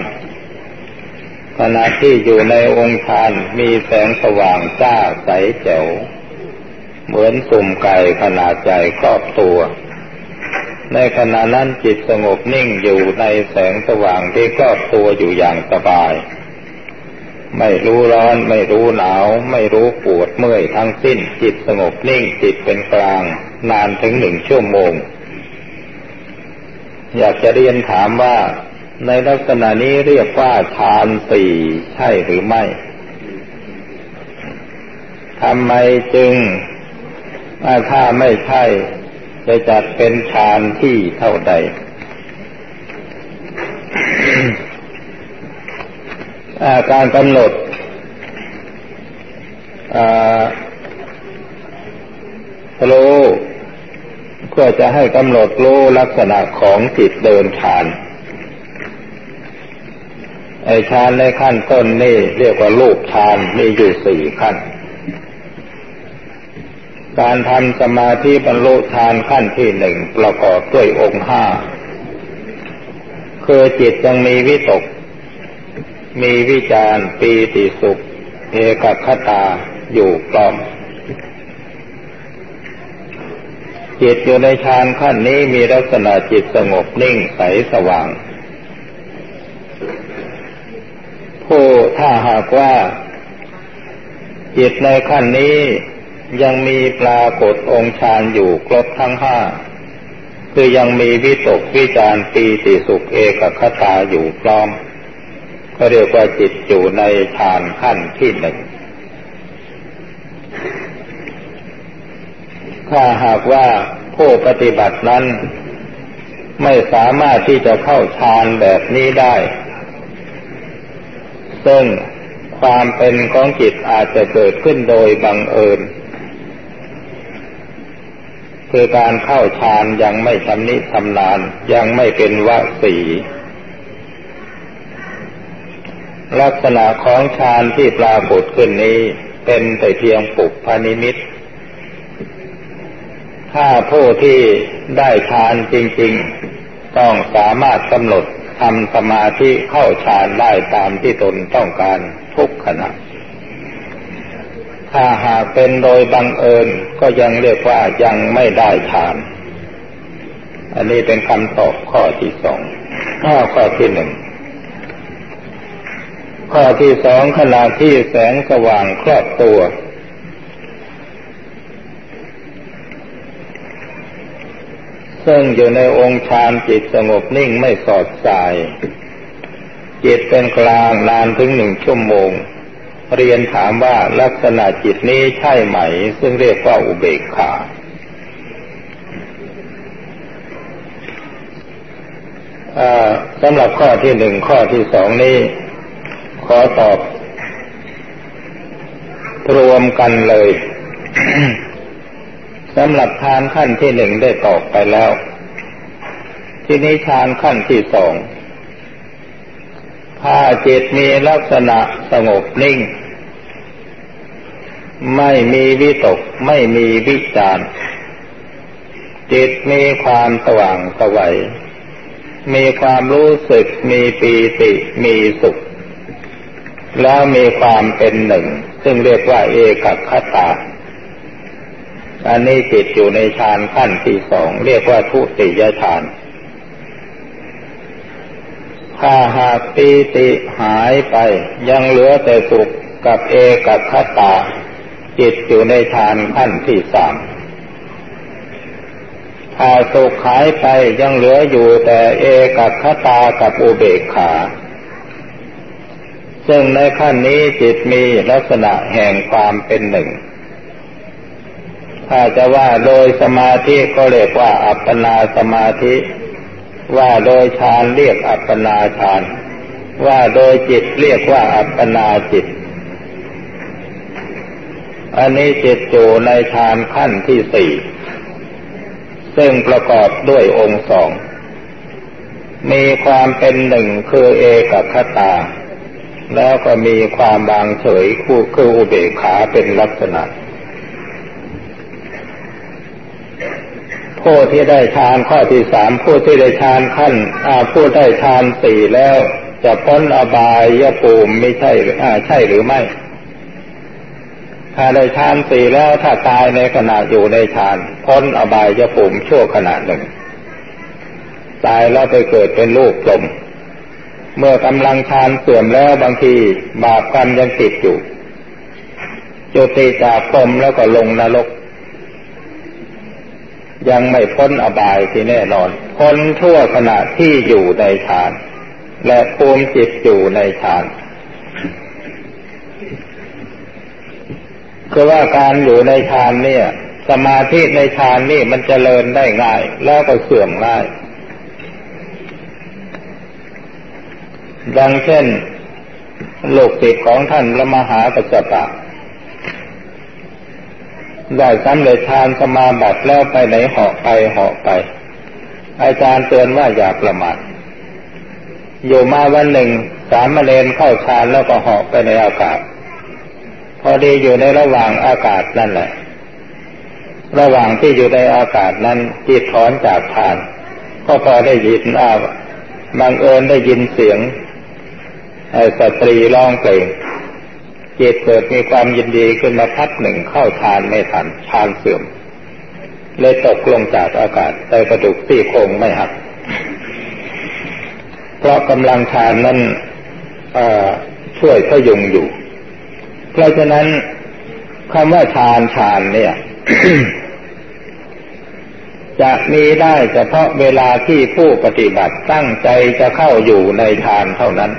Speaker 1: ขณะที่อยู่ในองค์ฌานมีแสงสว่างจ้าใสแจ๋ว เหมือนสุ่มไก่ขนาดใหญ่ครอบตัว ในขณะนั้นจิตสงบนิ่งอยู่ในแสงสว่างที่ครอบตัวอยู่อย่างสบาย ไม่รู้ร้อนไม่รู้หนาว ไม่รู้ปวดเมื่อยทั้งสิ้น จิตสงบนิ่งจิตเป็นกลาง นานถึงหนึ่งชั่วโมง อยากจะเรียนถามว่า ในลักษณะนี้เรียกว่าฌานสี่ใช่หรือไม่ทำไมจึงถ้าไม่ใช่จะจัดเป็นฌานที่เท่าใด การกำหนดรู้เพื่อจะให้กำหนดรู้ลักษณะของจิตเดินฌานไอฌานในขั้นต้นนี่เรียกว่าลูกฌานมีอยู่สี่ขั้น การทำสมาธิบรรลุฌานขั้นที่หนึ่งประกอบด้วยองค์ห้าคือจิตยังมีวิตก มีวิจารปีติสุข เอกคตาอยู่กลอม จิตอยู่ในฌานขั้นนี้มีลักษณะจิตสงบนิ่งใสสว่าง ผู้ถ้าหากว่า จิตในขั้นนี้ยังมีปรากฏองค์ฌานอยู่ครบทั้งห้าคือยังมีวิตกวิจารปีติสุขเอกคตาอยู่พร้อม ก็เรียกว่าจิตอยู่ในฌานขั้นที่หนึ่ง ถ้าหากว่าผู้ปฏิบัตินั้น ไม่สามารถที่จะเข้าฌานแบบนี้ได้ ซึ่งความเป็นของจิตอาจจะเกิดขึ้นโดยบังเอิญ คือการเข้าฌานยังไม่ชำนิชำนาญยังไม่เป็นวสี ลักษณะของฌานที่ปรากฏขึ้นนี้เป็นแต่เพียงปุกพานิมิต ถ้าผู้ที่ได้ฌานจริง ๆ ต้องสามารถกำหนดทำสมาธิเข้าฌานได้ตามที่ตนต้องการทุกขณะ ถ้าหากเป็นโดยบังเอิญก็ยังเรียกว่ายังไม่ได้ฌาน อันนี้เป็นคำตอบข้อที่สองข้อข้อที่หนึ่ง ข้อที่สองขณะที่แสงสว่างครอบตัว ซึ่งอยู่ในองค์ฌานจิตสงบนิ่งไม่สอดสาย จิตเป็นกลางนานถึงหนึ่งชั่วโมง เรียนถามว่าลักษณะจิตนี้ใช่ไหม ซึ่งเรียกว่าอุเบกขาสำหรับข้อที่หนึ่งข้อที่สองนี้ ขอตอบ รวมกันเลยสำหรับฌานขั้นที่หนึ่งได้ตอบไปแล้ว ที่นี้ฌานขั้นที่สองถ้าจิตมีลักษณะสงบนิ่ง ไม่มีวิตก ไม่มีวิจารจิตมีความสว่างสวัยมีความรู้สึกมีปีติมีสุข แล้วมีความเป็นหนึ่ง ซึ่งเรียกว่า เอกคตา อันนี้จิตอยู่ในฌานขั้นที่สองเรียกว่าทุติยฌานถ้าหากปีติหายไปยังเหลือแต่สุขกับเอกคตา จิตอยู่ในฌานขั้นที่สามถ้าสุขหายไปยังเหลืออยู่แต่เอกคตากับอุเบกขา ซึ่งในขั้นนี้จิตมีลักษณะแห่งความเป็นหนึ่ง ถ้าจะว่าโดยสมาธิก็เรียกว่าอัปปนาสมาธิ ว่าโดยฌานเรียกอัปปนาฌาน ว่าโดยจิตเรียกว่าอัปปนาจิต อันนี้จิตอยู่ในฌานขั้นที่สี่ ซึ่งประกอบด้วยองค์สอง มีความเป็นหนึ่งคือเอกคตา แล้วก็มีความบางเฉยคู่คืออุเบกขาเป็นลักษณะ ผู้ที่ได้ฌานข้อที่สามผู้ที่ได้ฌานขั้นผู้ได้ฌานสี่แล้วจะพ้นอบายภูมิไม่ใช่ใช่หรือไม่ ถ้าได้ฌานสี่แล้วถ้าตายในขณะอยู่ในฌาน พ้นอบายภูมิชั่วขณะหนึ่ง ตายแล้วไปเกิดเป็นลูกกลม เมื่อกำลังฌานเสื่อมแล้วบางทีบาปกรรมยังติดอยู่จุติจากพรมแล้วก็ลงนรก ยังไม่พ้นอบายที่แน่นอนพ้นทั่วขณะที่อยู่ในฌาน และภูมิจิตอยู่ในฌานคือว่าการอยู่ในฌานเนี่ย สมาธิในฌานนี่มันจเจริญได้ง่าย แล้วก็เสื่อมง่าย ดังเช่นลูกศิษย์ของท่านพระมหากัจจปะได้สำเร็จฌานสมาบัติแล้วไปไหนเหาะไปเหาะไป อาจารย์เตือนว่าอย่าประมาทอยู่มาวันหนึ่งสามเณรเข้าฌานแล้วก็เหาะไปในอากาศ พอดีอยู่ในระหว่างอากาศนั่นแหละ ระหว่างที่อยู่ในอากาศนั้นจิตถอนจากฌาน ก็พอได้ยินอ้าบังเอิญได้ยินเสียง สตรีร้องเพลงจิตเกิดมีความยินดีขึ้นมาพัดหนึ่งเข้าฌานไม่ทันฌานเสื่อม เลยตกลงจากอากาศแต่กระดูกซี่โครงไม่หัก เพราะกำลังฌานนั้นช่วยพยุงอยู่ เพราะฉะนั้นคำว่าฌานฌานเนี่ย จะมีได้เฉพาะเวลาที่ผู้ปฏิบัติตั้งใจจะเข้าอยู่ในฌานเท่านั้น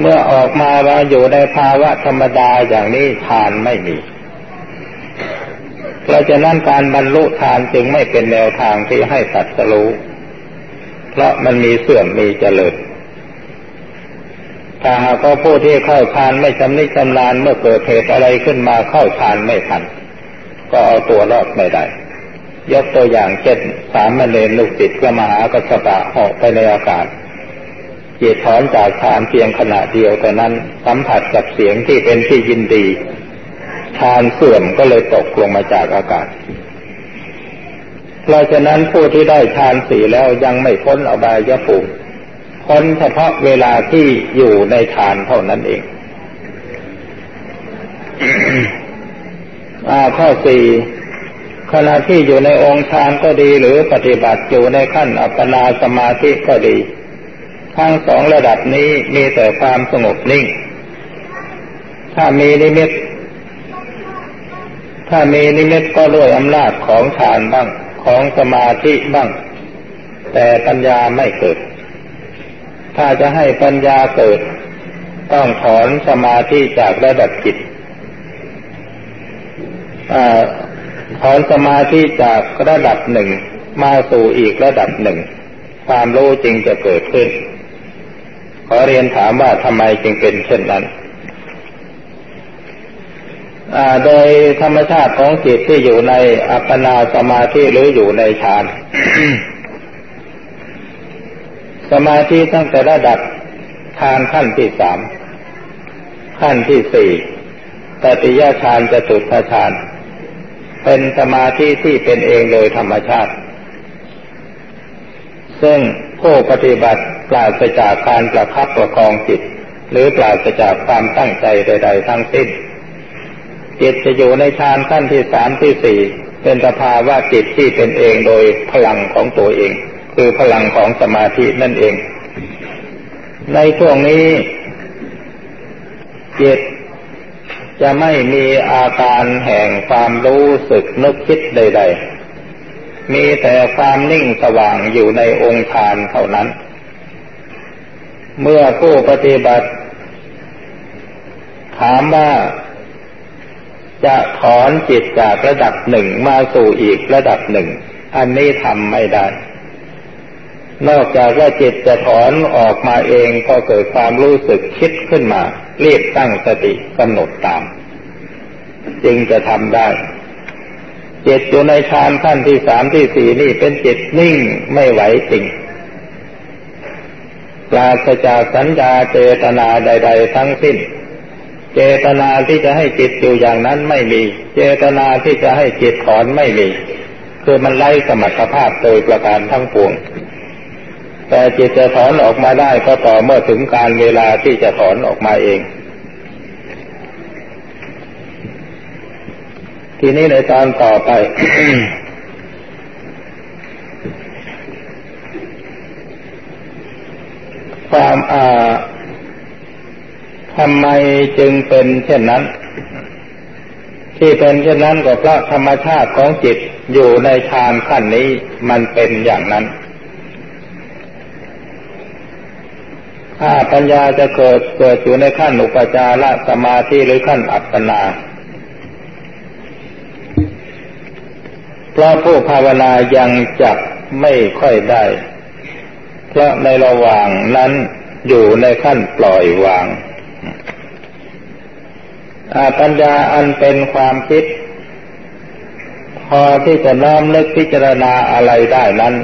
Speaker 1: เมื่อออกมาเราอยู่ในภาวะธรรมดาอย่างนี้ทานไม่มี เพราะฉะนั้นการบรรลุทานจึงไม่เป็นแนวทางที่ให้ตัดสรู้ เพราะมันมีเสื่อมมีเจริญถ้าหากว่าผู้ที่เข้าฌานไม่จำนิจำนานเมื่อเกิดเหตุอะไรขึ้นมาเข้าฌานไม่ทัน ก็เอาตัวรอดไม่ได้ ยกตัวอย่างเช่นสามเณรลูกติดก็มหากระสบะออกไปในอากาศ จิตถอนจากฌานเพียงขณะเดียวแต่นั้นสัมผัสกับเสียงที่เป็นที่ยินดีฌานเสื่อมก็เลยตกลงมาจากอากาศ เพราะฉะนั้นผู้ที่ได้ฌานสี่แล้วยังไม่พ้นอบายภูมิพ้นเฉพาะเวลาที่อยู่ในฌานเท่านั้นเองข้อสี่ขณะที่อยู่ในองค์ฌานก็ดีหรือปฏิบัติอยู่ในขั้นอัปปนาสมาธิก็ดี ทั้งสองระดับนี้มีแต่ความสงบนิ่ง ถ้ามีนิมิต ถ้ามีนิมิตก็ด้วยอำนาจของฌานบ้างของสมาธิบ้าง แต่ปัญญาไม่เกิด ถ้าจะให้ปัญญาเกิด ต้องถอนสมาธิจากระดับจิตถอนสมาธิจากระดับหนึ่งมาสู่อีกระดับหนึ่ง ความรู้จริงจะเกิดขึ้น ขอเรียนถามว่าทำไมจึงเป็นเช่นนั้นโดยธรรมชาติของจิตที่อยู่ในอัปปนาสมาธิหรืออยู่ในฌาน สมาธิตั้งแต่ระดับฌานขั้นที่สามขั้นที่สี่ตติยฌานจะตุตฌาน เป็นสมาธิที่เป็นเองโดยธรรมชาติ ซึ่งผู้ปฏิบัติ ปราศจากการประคับประคองจิต หรือปราศจากความตั้งใจใด ๆ ทั้งสิ้น จิตจะอยู่ในฌานขั้นที่สามที่สี่เป็นสภาวะจิตที่เป็นเองโดยพลังของตัวเอง คือพลังของสมาธินั่นเอง ในช่วงนี้ จิตจะไม่มีอาการแห่งความรู้สึกนึกคิดใด ๆ มีแต่ความนิ่งสว่างอยู่ในองค์ฌานเท่านั้น เมื่อผู้ปฏิบัติ ถามว่าจะถอนจิตจากระดับหนึ่งมาสู่อีกระดับหนึ่ง อันนี้ทำไม่ได้ นอกจากว่าจิตจะถอนออกมาเองก็เกิดความรู้สึกคิดขึ้นมาเรียบตั้งสติกำหนดตาม จึงจะทำได้จิตอยู่ในฌานขั้นที่สามที่สี่นี่เป็นจิตนิ่งไม่ไหวจริง ปราศจากสัญญาเจตนาใด ๆ ทั้งสิ้น เจตนาที่จะให้จิตอยู่อย่างนั้นไม่มี เจตนาที่จะให้จิตถอนไม่มี คือมันไล่สมรรถภาพโดยประการทั้งปวง แต่จิตจะถอนออกมาได้ก็ต่อเมื่อถึงการเวลาที่จะถอนออกมาเอง ทีนี้ในตอนต่อไป ความอ่าทำไมจึงเป็นเช่นนั้น ที่เป็นเช่นนั้นก็เพราะธรรมชาติของจิตอยู่ในฌานขั้นนี้มันเป็นอย่างนั้น ถ้าปัญญาจะเกิดเกิดอยู่ในขั้นอุปจารสมาธิหรือขั้นอัปปนาเพราะผู้ภาวนายังจับไม่ค่อยได้ เพราะในระหว่างนั้นอยู่ในขั้นปล่อยวางอาปัญญาอันเป็นความคิด พอที่จะน้อมนึกพิจารณาอะไรได้นั้น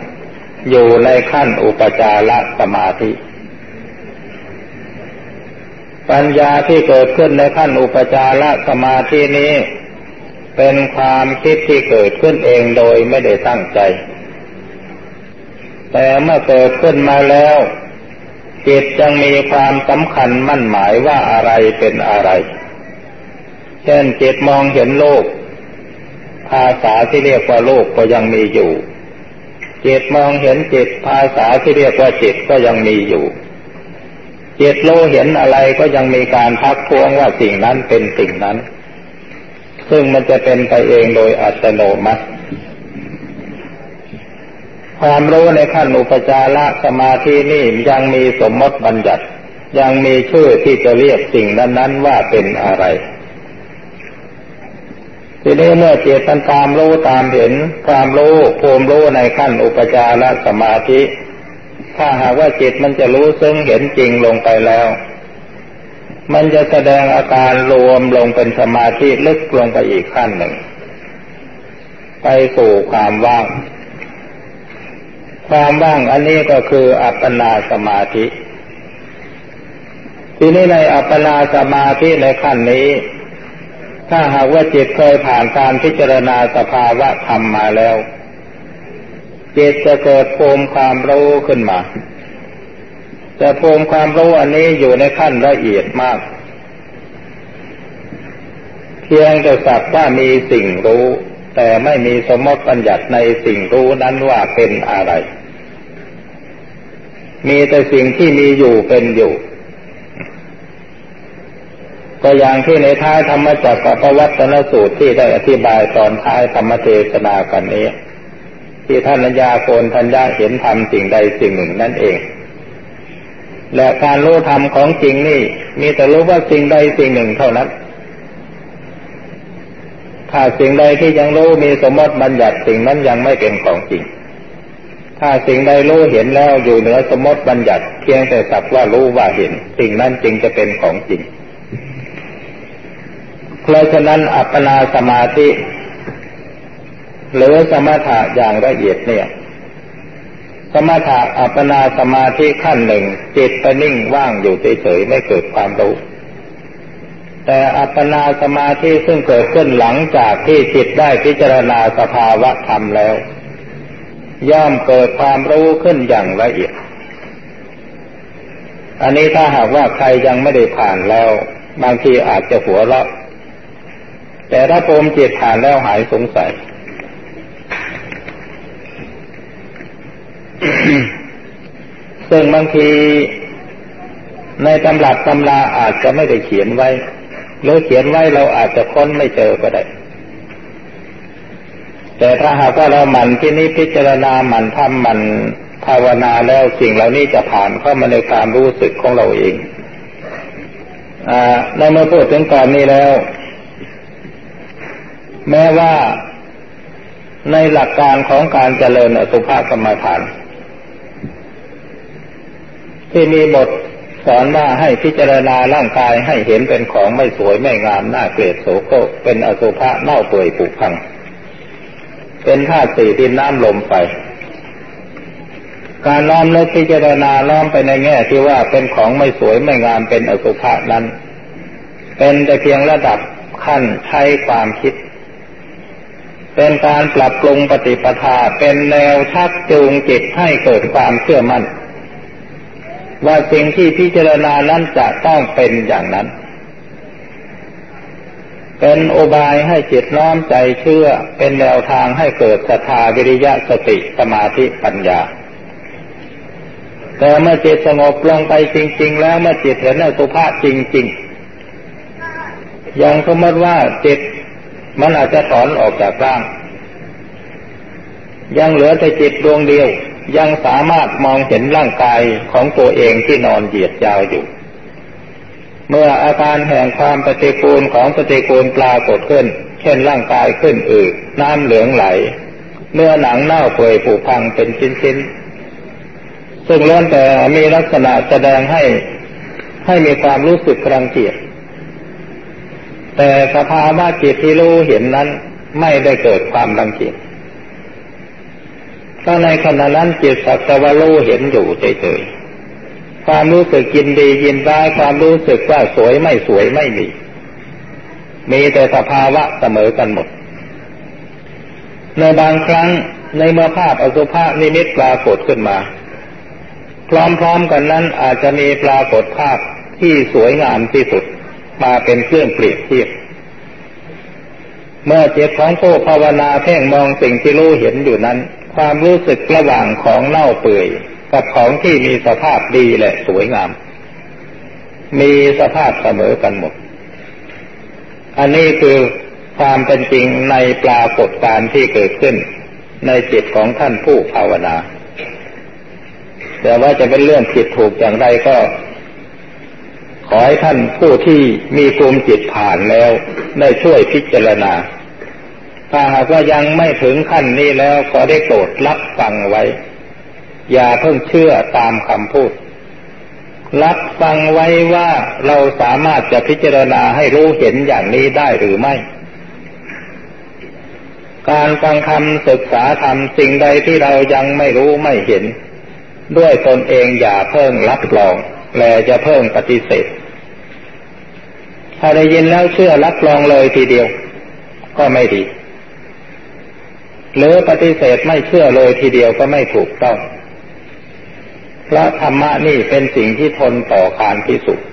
Speaker 1: อยู่ในขั้นอุปจารสมาธิ ปัญญาที่เกิดขึ้นในขั้นอุปจารสมาธินี้ เป็นความคิดที่เกิดขึ้นเองโดยไม่ได้ตั้งใจ แต่เมื่อเกิดขึ้นมาแล้ว จิตยังมีความสำคัญมั่นหมายว่าอะไรเป็นอะไร เช่นจิตมองเห็นโลก ภาษาที่เรียกว่าโลกก็ยังมีอยู่จิตมองเห็นจิตภาษาที่เรียกว่าจิตก็ยังมีอยู่ จิตโลเห็นอะไรก็ยังมีการทักท้วงว่าสิ่งนั้นเป็นสิ่งนั้น ซึ่งมันจะเป็นไปเองโดยอัตโนมัติ ความรู้ในขั้นอุปจารสมาธินี่ยังมีสมมติบัญญัติ ยังมีชื่อที่จะเรียกสิ่งนั้น ๆ ว่าเป็นอะไร ทีนี้เมื่อเจตันตามรู้ตามเห็น ความรู้ภูมิรู้ในขั้นอุปจารสมาธิ ถ้าหากว่าจิตมันจะรู้ซึ่งเห็นจริงลงไปแล้ว มันจะแสดงอาการรวมลงเป็นสมาธิลึกลงไปอีกขั้นหนึ่ง ไปสู่ความว่าง ความว่างอันนี้ก็คืออัปปนาสมาธิ ทีนี้ในอัปปนาสมาธิในขั้นนี้ ถ้าหากว่าจิตเคยผ่านการพิจารณาสภาวะธรรมมาแล้ว จิตจะเกิดภูมิความรู้ขึ้นมา แต่ภูมิความรู้อันนี้อยู่ในขั้นละเอียดมาก เพียงแต่สักว่ามีสิ่งรู้ แต่ไม่มีสมมติปัญญัติในสิ่งรู้นั้นว่าเป็นอะไร มีแต่สิ่งที่มีอยู่เป็นอยู่ ก็อย่างที่ในท้ายธรรมจักรปวัตนสูตรที่ได้อธิบายตอนท้ายธรรมเทศนากันนี้ ที่ท่านัญญาโกนทัญญาเห็นธรรมสิ่งใดสิ่งหนึ่งนั่นเอง และการรู้ธรรมของจริงนี่ มีแต่รู้ว่าสิ่งใดสิ่งหนึ่งเท่านั้น ถ้าสิ่งใดที่ยังรู้มีสมมติบัญญัติสิ่งนั้นยังไม่เป็นของจริง ถ้าสิ่งใดรู้เห็นแล้วอยู่เหนือสมมติบัญญัติ เพียงแต่สักว่ารู้ว่าเห็น สิ่งนั้นจึงจะเป็นของจริง เพราะฉะนั้นอัปปนาสมาธิ หรือสมถะอย่างละเอียดเนี่ย สมถะอัปปนาสมาธิขั้นหนึ่งจิตไปนิ่งว่างอยู่เฉยๆไม่เกิดความรู้ แต่อัปปนาสมาธิซึ่งเกิดขึ้นหลังจากที่จิตได้พิจารณาสภาวะธรรมแล้ว ย่อมเกิดความรู้ขึ้นอย่างละเอียด อันนี้ถ้าหากว่าใครยังไม่ได้ผ่านแล้ว บางทีอาจจะหัวเราะแต่ถ้าภูมิจิตผ่านแล้วหายสงสัย ซึ่งบางทีในตำรับตำราอาจจะไม่ได้เขียนไว้ หรือเขียนไว้เราอาจจะค้นไม่เจอก็ได้ แต่ถ้าหากว่าเราหมั่นที่นี้พิจารณาหมั่นทำหมั่นภาวนาแล้วสิ่งเหล่านี้จะผ่านเข้ามาในความรู้สึกของเราเองอในเมื่อพูดถึงตอนนี้แล้ว แม้ว่าในหลักการของการเจริญอสุภกรรมฐาน ที่มีบท สอนว่าให้พิจารณาร่างกายให้เห็นเป็นของไม่สวยไม่งามน่าเกลียดโสโครกเป็นอสุภะเน่าเปื่อยผุพัง เป็นธาตุสี่ดินน้ำลมไฟการน้อมนึกพิจารณาล้อมไปในแง่ที่ว่าเป็นของไม่สวยไม่งามเป็นอสุภะนั้น เป็นแต่เพียงระดับขั้นใช้ความคิด เป็นการปรับปรุงปฏิปทาเป็นแนวชักจูงจิตให้เกิดความเชื่อมัน่น ว่าสิ่งที่พิจารณานั้นจะต้องเป็นอย่างนั้น เป็นโอบายให้จิตน้อมใจเชื่อ เป็นแนวทางให้เกิดศรัทธาวิริยะสติสมาธิปัญญา แต่เมื่อจิตสงบลงไปจริง ๆ แล้วเมื่อจิตเห็นอสุภะจริง ๆ ยังสมมติว่าจิตมันอาจจะถอนออกจากร่าง ยังเหลือแต่จิตดวงเดียว ยังสามารถมองเห็นร่างกายของตัวเองที่นอนเหยียดยาวอยู่ เมื่ออาการแห่งความปฏิกูลของปฏิกูลปรากฏขึ้น เช่นร่างกายขึ้นอืดน้ำเหลืองไหล เนื้อหนังเน่าเปื่อยผุพังเป็นชิ้นๆ ซึ่งล้วนแต่มีลักษณะแสดงให้ให้มีความรู้สึกรังเกียจแต่สภาวะจิตที่รู้เห็นนั้นไม่ได้เกิดความรังเกียจ ถ้าในขณะนั้นจิตสักต่ว่ารู้เห็นอยู่เฉยๆความรู้สึกยินดียินร้ายความรู้สึกว่าสวยไม่สวยไม่มี มีแต่สภาวะเสมอกันหมด ในบางครั้งในเมื่อภาพอสุภะนิมิตปรากฏขึ้นมา พร้อมๆกันนั้นอาจจะมีปรากฏภาพที่สวยงามที่สุดมาเป็นเครื่องเปรียบเทียบเมื่อเจตของผู้ภาวนาเพ่งมองสิ่งที่รู้เห็นอยู่นั้น ความรู้สึกระหว่างของเน่าเปื่อยกับของที่มีสภาพดีและสวยงาม มีสภาพเสมอกันหมด อันนี้คือความเป็นจริงในปรากฏการณ์ที่เกิดขึ้น ในจิตของท่านผู้ภาวนา แต่ว่าจะเป็นเรื่องผิดถูกอย่างไรก็ ขอให้ท่านผู้ที่มีภูมิจิตผ่านแล้ว ได้ช่วยพิจารณา ถ้าหากว่ายังไม่ถึงขั้นนี้แล้วขอได้โปรดรับฟังไว้ อย่าเพิ่งเชื่อตามคำพูด รับฟังไว้ว่าเราสามารถจะพิจารณาให้รู้เห็นอย่างนี้ได้หรือไม่ การฟังคำศึกษาธรรมสิ่งใดที่เรายังไม่รู้ไม่เห็น ด้วยตนเองอย่าเพิ่งรับรอง แลจะเพิ่งปฏิเสธ ถ้าได้ยินแล้วเชื่อรับรองเลยทีเดียว ก็ไม่ดี หรือปฏิเสธไม่เชื่อเลยทีเดียวก็ไม่ถูกต้อง พระธรรมะนี่เป็นสิ่งที่ทนต่อการพิสูจน์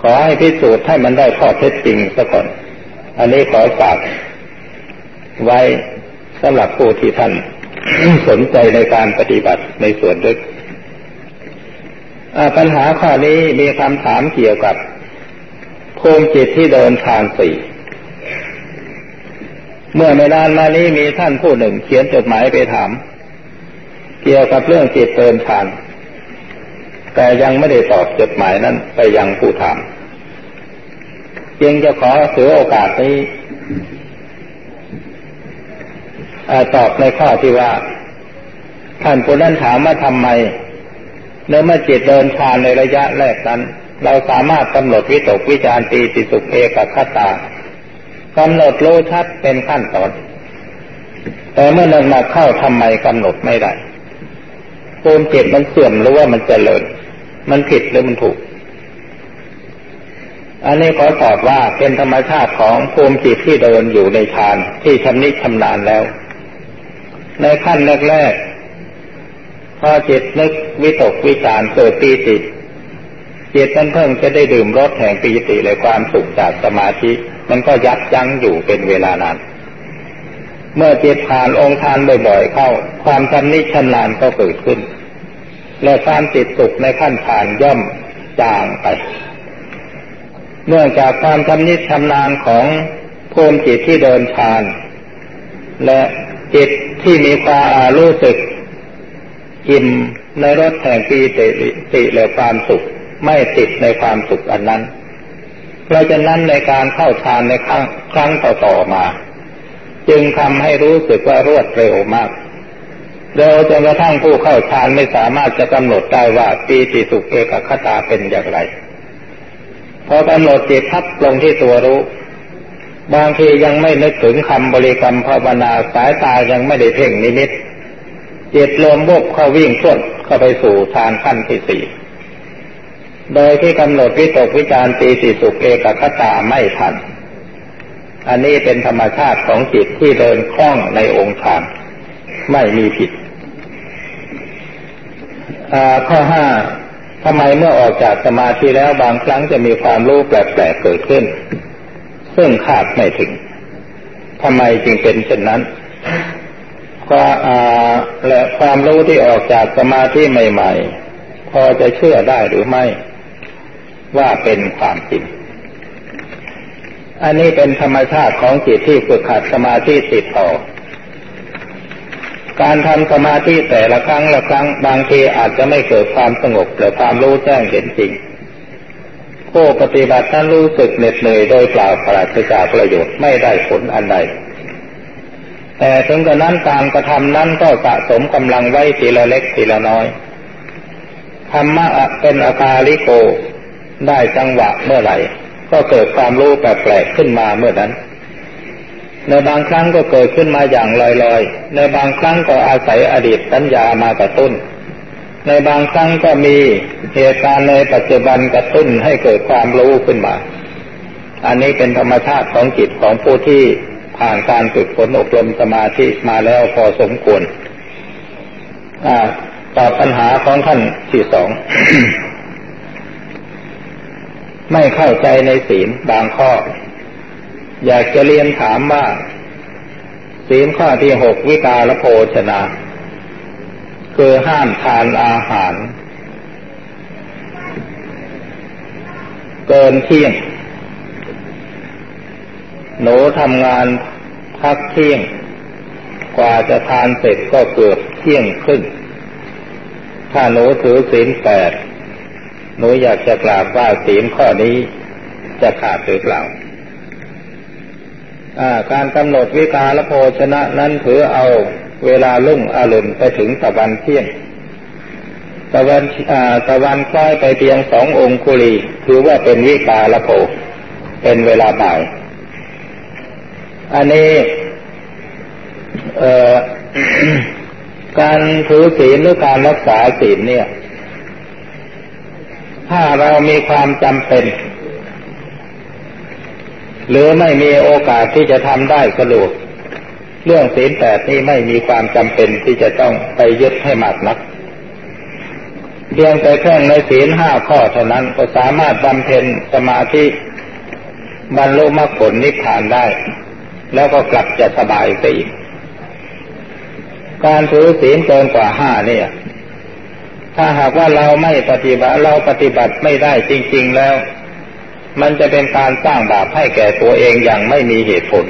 Speaker 1: ขอให้พิสูจน์ให้มันได้ข้อเท็จจริงซะก่อน อันนี้ขอฝากไว้สำหรับผู้ที่ท่านสนใจในการปฏิบัติในส่วนลึกปัญหาข้อนี้มีคำถามเกี่ยวกับภูมิจิตที่เดินทางสี่ เมื่อไม่นานมานี้มีท่านผู้หนึ่งเขียนจดหมายไปถาม เกี่ยวกับเรื่องจิตเดินทางแต่ยังไม่ได้ตอบจดหมายนั้นไปยังผู้ถาม จึงจะขอถือโอกาสนี้ตอบในข้อที่ว่า ท่านผู้นั้นถามว่าทำไมเมื่อจิตเดินทางในระยะแรกนั้น เราสามารถกำหนดวิตกวิจารตีสิสุเอกคตา กำหนดรู้ชัดเป็นขั้นตอน แต่เมื่อนัมาเข้าทำไมกำหนดไม่ได้ภูมิจิตมันเสื่อมหรือว่ามันเจริญ มันผิดหรือมันถูก อันนี้ขอตอบว่าเป็นธรรมชาติของภูมิจิตที่เดินอยู่ในฌานที่ชำนิชำนาญแล้ว ในขั้นแรกๆพอจิตนึกวิตกวิจารเกิดปีติจิตนั้นเพิ่งจะได้ดื่มรสแห่งปีติและความสุขจากสมาธิ มันก็ยับยั้งอยู่เป็นเวลานาน เมื่อจิตผ่านองค์ทานบ่อยๆเข้า ความชำนิชำนาญก็เกิดขึ้น และความติดสุขในขั้นผ่านย่อมจางไป เนื่องจากความชำนิชำนาญของภูมิจิตที่เดินฌาน และจิตที่มีความรู้สึกอิ่มในรสแห่งปีติติและความสุขไม่ติดในความสุขอันนั้น เพราะฉะนั้นในการเข้าฌานในครั้งครั้งต่อๆมา จึงทำให้รู้สึกว่ารวดเร็วมากเร็วจนกระทั่งผู้เข้าฌานไม่สามารถจะกำหนดได้ว่าปีติสุขเอกคตาเป็นอย่างไร พอกำหนดจิตทับลงที่ตัวรู้ บางทียังไม่นึกถึงคำบริกรรมภาวนาสายตายังไม่ได้เพ่งนิมิตจิตรวมบุบเข้าวิ่งพวดเข้าไปสู่ฌานขั้นที่สี่ โดยที่กำหนดวิตกวิจารตีสิสุขเอกคตาไม่ทัน อันนี้เป็นธรรมชาติของจิตที่เดินคล่องในองค์ฌานไม่มีผิดข้อห้าทำไมเมื่อออกจากสมาธิแล้วบางครั้งจะมีความรู้แปลกๆเกิดขึ้น ซึ่งคาดไม่ถึงทำไมจึงเป็นเช่นนั้นก็และความรู้ที่ออกจากสมาธิใหม่ ๆ พอจะเชื่อได้หรือไม่ ว่าเป็นความจริง อันนี้เป็นธรรมชาติของจิตที่ฝึกขัดสมาธิติดต่อ การทำสมาธิแต่ละครั้งละครั้งบางทีอาจจะไม่เกิดความสงบหรือความรู้แจ้งเห็นจริงผู้ปฏิบัติท่านรู้สึกเหน็ดเหนื่อยโดยเปล่าปราศจากประโยชน์ไม่ได้ผลอันใด แต่ถึงกระนั้นการกระทำนั้นก็สะสมกำลังไว้ทีละเล็กทีละน้อย ธรรมะเป็นอาการลิโก ได้จังหวะเมื่อไหร่ ก็เกิดความรู้แปลกๆขึ้นมาเมื่อนั้น ในบางครั้งก็เกิดขึ้นมาอย่างลอยๆ ในบางครั้งก็อาศัยอดีตสัญญามากระตุ้น ในบางครั้งก็มีเหตุการณ์ในปัจจุบันกระตุ้นให้เกิดความรู้ขึ้นมา อันนี้เป็นธรรมชาติของจิตของผู้ที่ผ่านการฝึกฝนอบรมสมาธิมาแล้วพอสมควรตอบปัญหาของท่านที่สอง ไม่เข้าใจในศีลบางข้อ อยากจะเรียนถามว่า ศีลข้อที่หกวิกาลโภชนา คือห้ามทานอาหาร เกินเที่ยง หนูทำงานพักเที่ยง กว่าจะทานเสร็จก็เกือบเที่ยงครึ่งถ้าหนูถือศีลแปด หนูอยากจะกราบว่าศีลข้อนี้จะขาดหรือเปล่าการกำหนดวิกาลโภชนะนั้นถือเอาเวลาลุ่งอรุณไปถึงตะวันเที่ยงตะวันตะวันคล้อยไปเพียงสององคุลีถือว่าเป็นวิกาลโภเป็นเวลาบ่าย อันนี้การถือศีลหรือการรักษาศีลเนี่ย ถ้าเรามีความจำเป็น หรือไม่มีโอกาสที่จะทำได้สะดวกเรื่องศีลแปดนี้ไม่มีความจำเป็นที่จะต้องไปยึดให้มากนักเพียงแต่แค่ในศีลห้าข้อเท่านั้นก็สามารถบำเพ็ญสมาธิบรรลุมรรคผลนิพพานได้ แล้วก็กลับจะสบายไปอีก การถือศีลเกินกว่าห้าเนี่ย ถ้าหากว่าเราไม่ปฏิบัติเราปฏิบัติไม่ได้จริง ๆแล้ว มันจะเป็นการสร้างบาปให้แก่ตัวเองอย่างไม่มีเหตุผล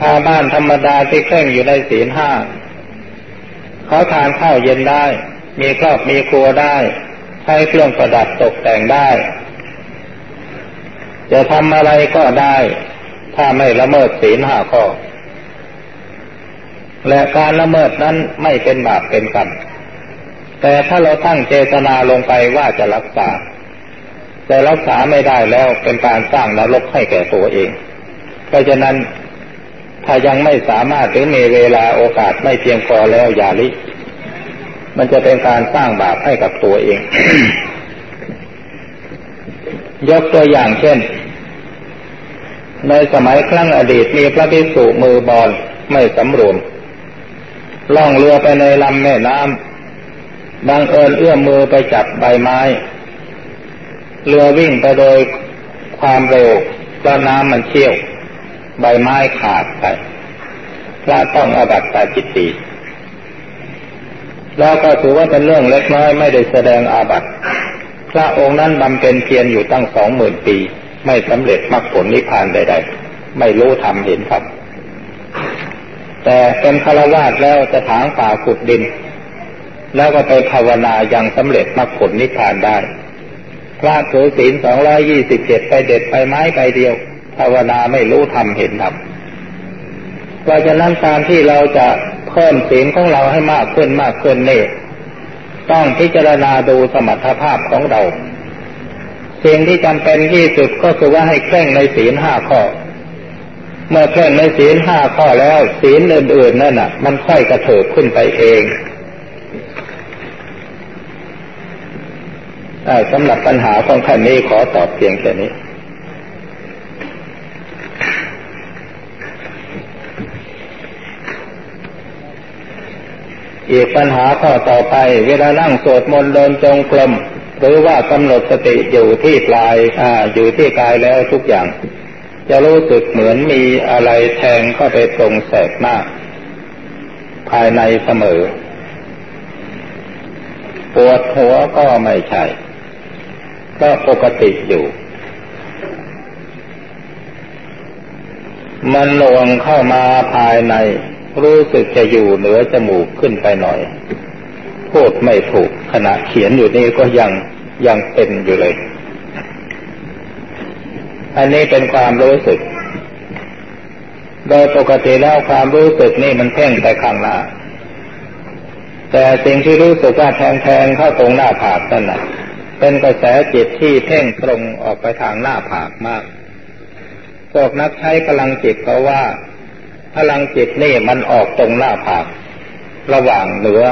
Speaker 1: ถ้าบ้านธรรมดาที่เคร่งอยู่ในศีลห้าเขาทานข้าวเย็นได้ มีครอบมีครัวได้ ใช้เครื่องประดับตกแต่งได้ จะทำอะไรก็ได้ ถ้าไม่ละเมิดศีลห้าข้อและการละเมิดนั้นไม่เป็นบาปเป็นกรรม แต่ถ้าเราตั้งเจตนาลงไปว่าจะรักษา แต่รักษาไม่ได้แล้วเป็นการสร้างนรกให้แก่ตัวเอง เพราะฉะนั้นถ้ายังไม่สามารถหรือมีเวลาโอกาสไม่เพียงพอแล้วอย่าลิ มันจะเป็นการสร้างบาปให้กับตัวเอง ยกตัวอย่างเช่น ในสมัยครั้งอดีตมีพระภิกษุมือบอลไม่สำรวม ล่องเรือไปในลำแม่น้ำ บังเอิญเอื้อมมือไปจับใบไม้ เรือวิ่งไปโดยความเร็วเพราะน้ำมันเชี่ยว ใบไม้ขาดไปพระต้องอาบัตตาจิตตีแล้วก็ถือว่าเป็นเรื่องเล็กน้อยไม่ได้แสดงอาบัติพระองค์นั้นบำเพ็ญเพียรอยู่ตั้งสองหมื่นปี ไม่สำเร็จมรรคผลนิพพานใด ๆ ไม่รู้ทำเห็นทำแต่เป็นฆราวาสแล้วจะถางป่าขุดดิน แล้วก็ไปภาวนาอยังสำเร็จมรรคผลนิพพานได้พระถือศีลสองร้อยี่สิบเจ็ดไปเด็ดไปไม้ไปเดียว ภาวนาไม่รู้ทำเห็นทำเพราะฉะนั้นการที่เราจะเพิ่มศีลของเราให้มากขึ้นมากขึ้นนี่ต้องพิจารณาดูสมรรถภาพของเราสิ่งที่จำเป็นที่สุดก็คือว่าให้เคร่งในศีลห้าข้อ เมื่อเพ่งในศีลห้าข้อแล้ว ศีลอื่นๆนั่นน่ะ มันค่อยกระเถิบขึ้นไปเอง สำหรับปัญหาของท่านนี้ขอตอบเพียงแค่นี้ อีกปัญหาข้อต่อไป เวลานั่งสวดมนต์เดินจงกรมหรือว่ากำหนดสติอยู่ที่ปลายอ่าอยู่ที่กายแล้วทุกอย่าง จะรู้สึกเหมือนมีอะไรแทงเข้าไปตรงแสกหน้า ภายในเสมอ ปวดหัวก็ไม่ใช่ ก็ปกติอยู่ มันลวงเข้ามาภายใน รู้สึกจะอยู่เหนือจมูกขึ้นไปหน่อย พูดไม่ถูกขณะเขียนอยู่นี่ก็ยังยังเป็นอยู่เลย อันนี้เป็นความรู้สึก โดยปกติแล้วความรู้สึกนี่มันเพ่งไปข้างหน้าแต่สิ่งที่รู้สึกว่าแทงๆเข้าตรงหน้าผากนั่นน่ะ เป็นกระแสจิตที่เพ่งตรงออกไปทางหน้าผากมาก พวกนักใช้พลังจิตเขาว่า พลังจิตนี่มันออกตรงหน้าผาก ระหว่างเหนือ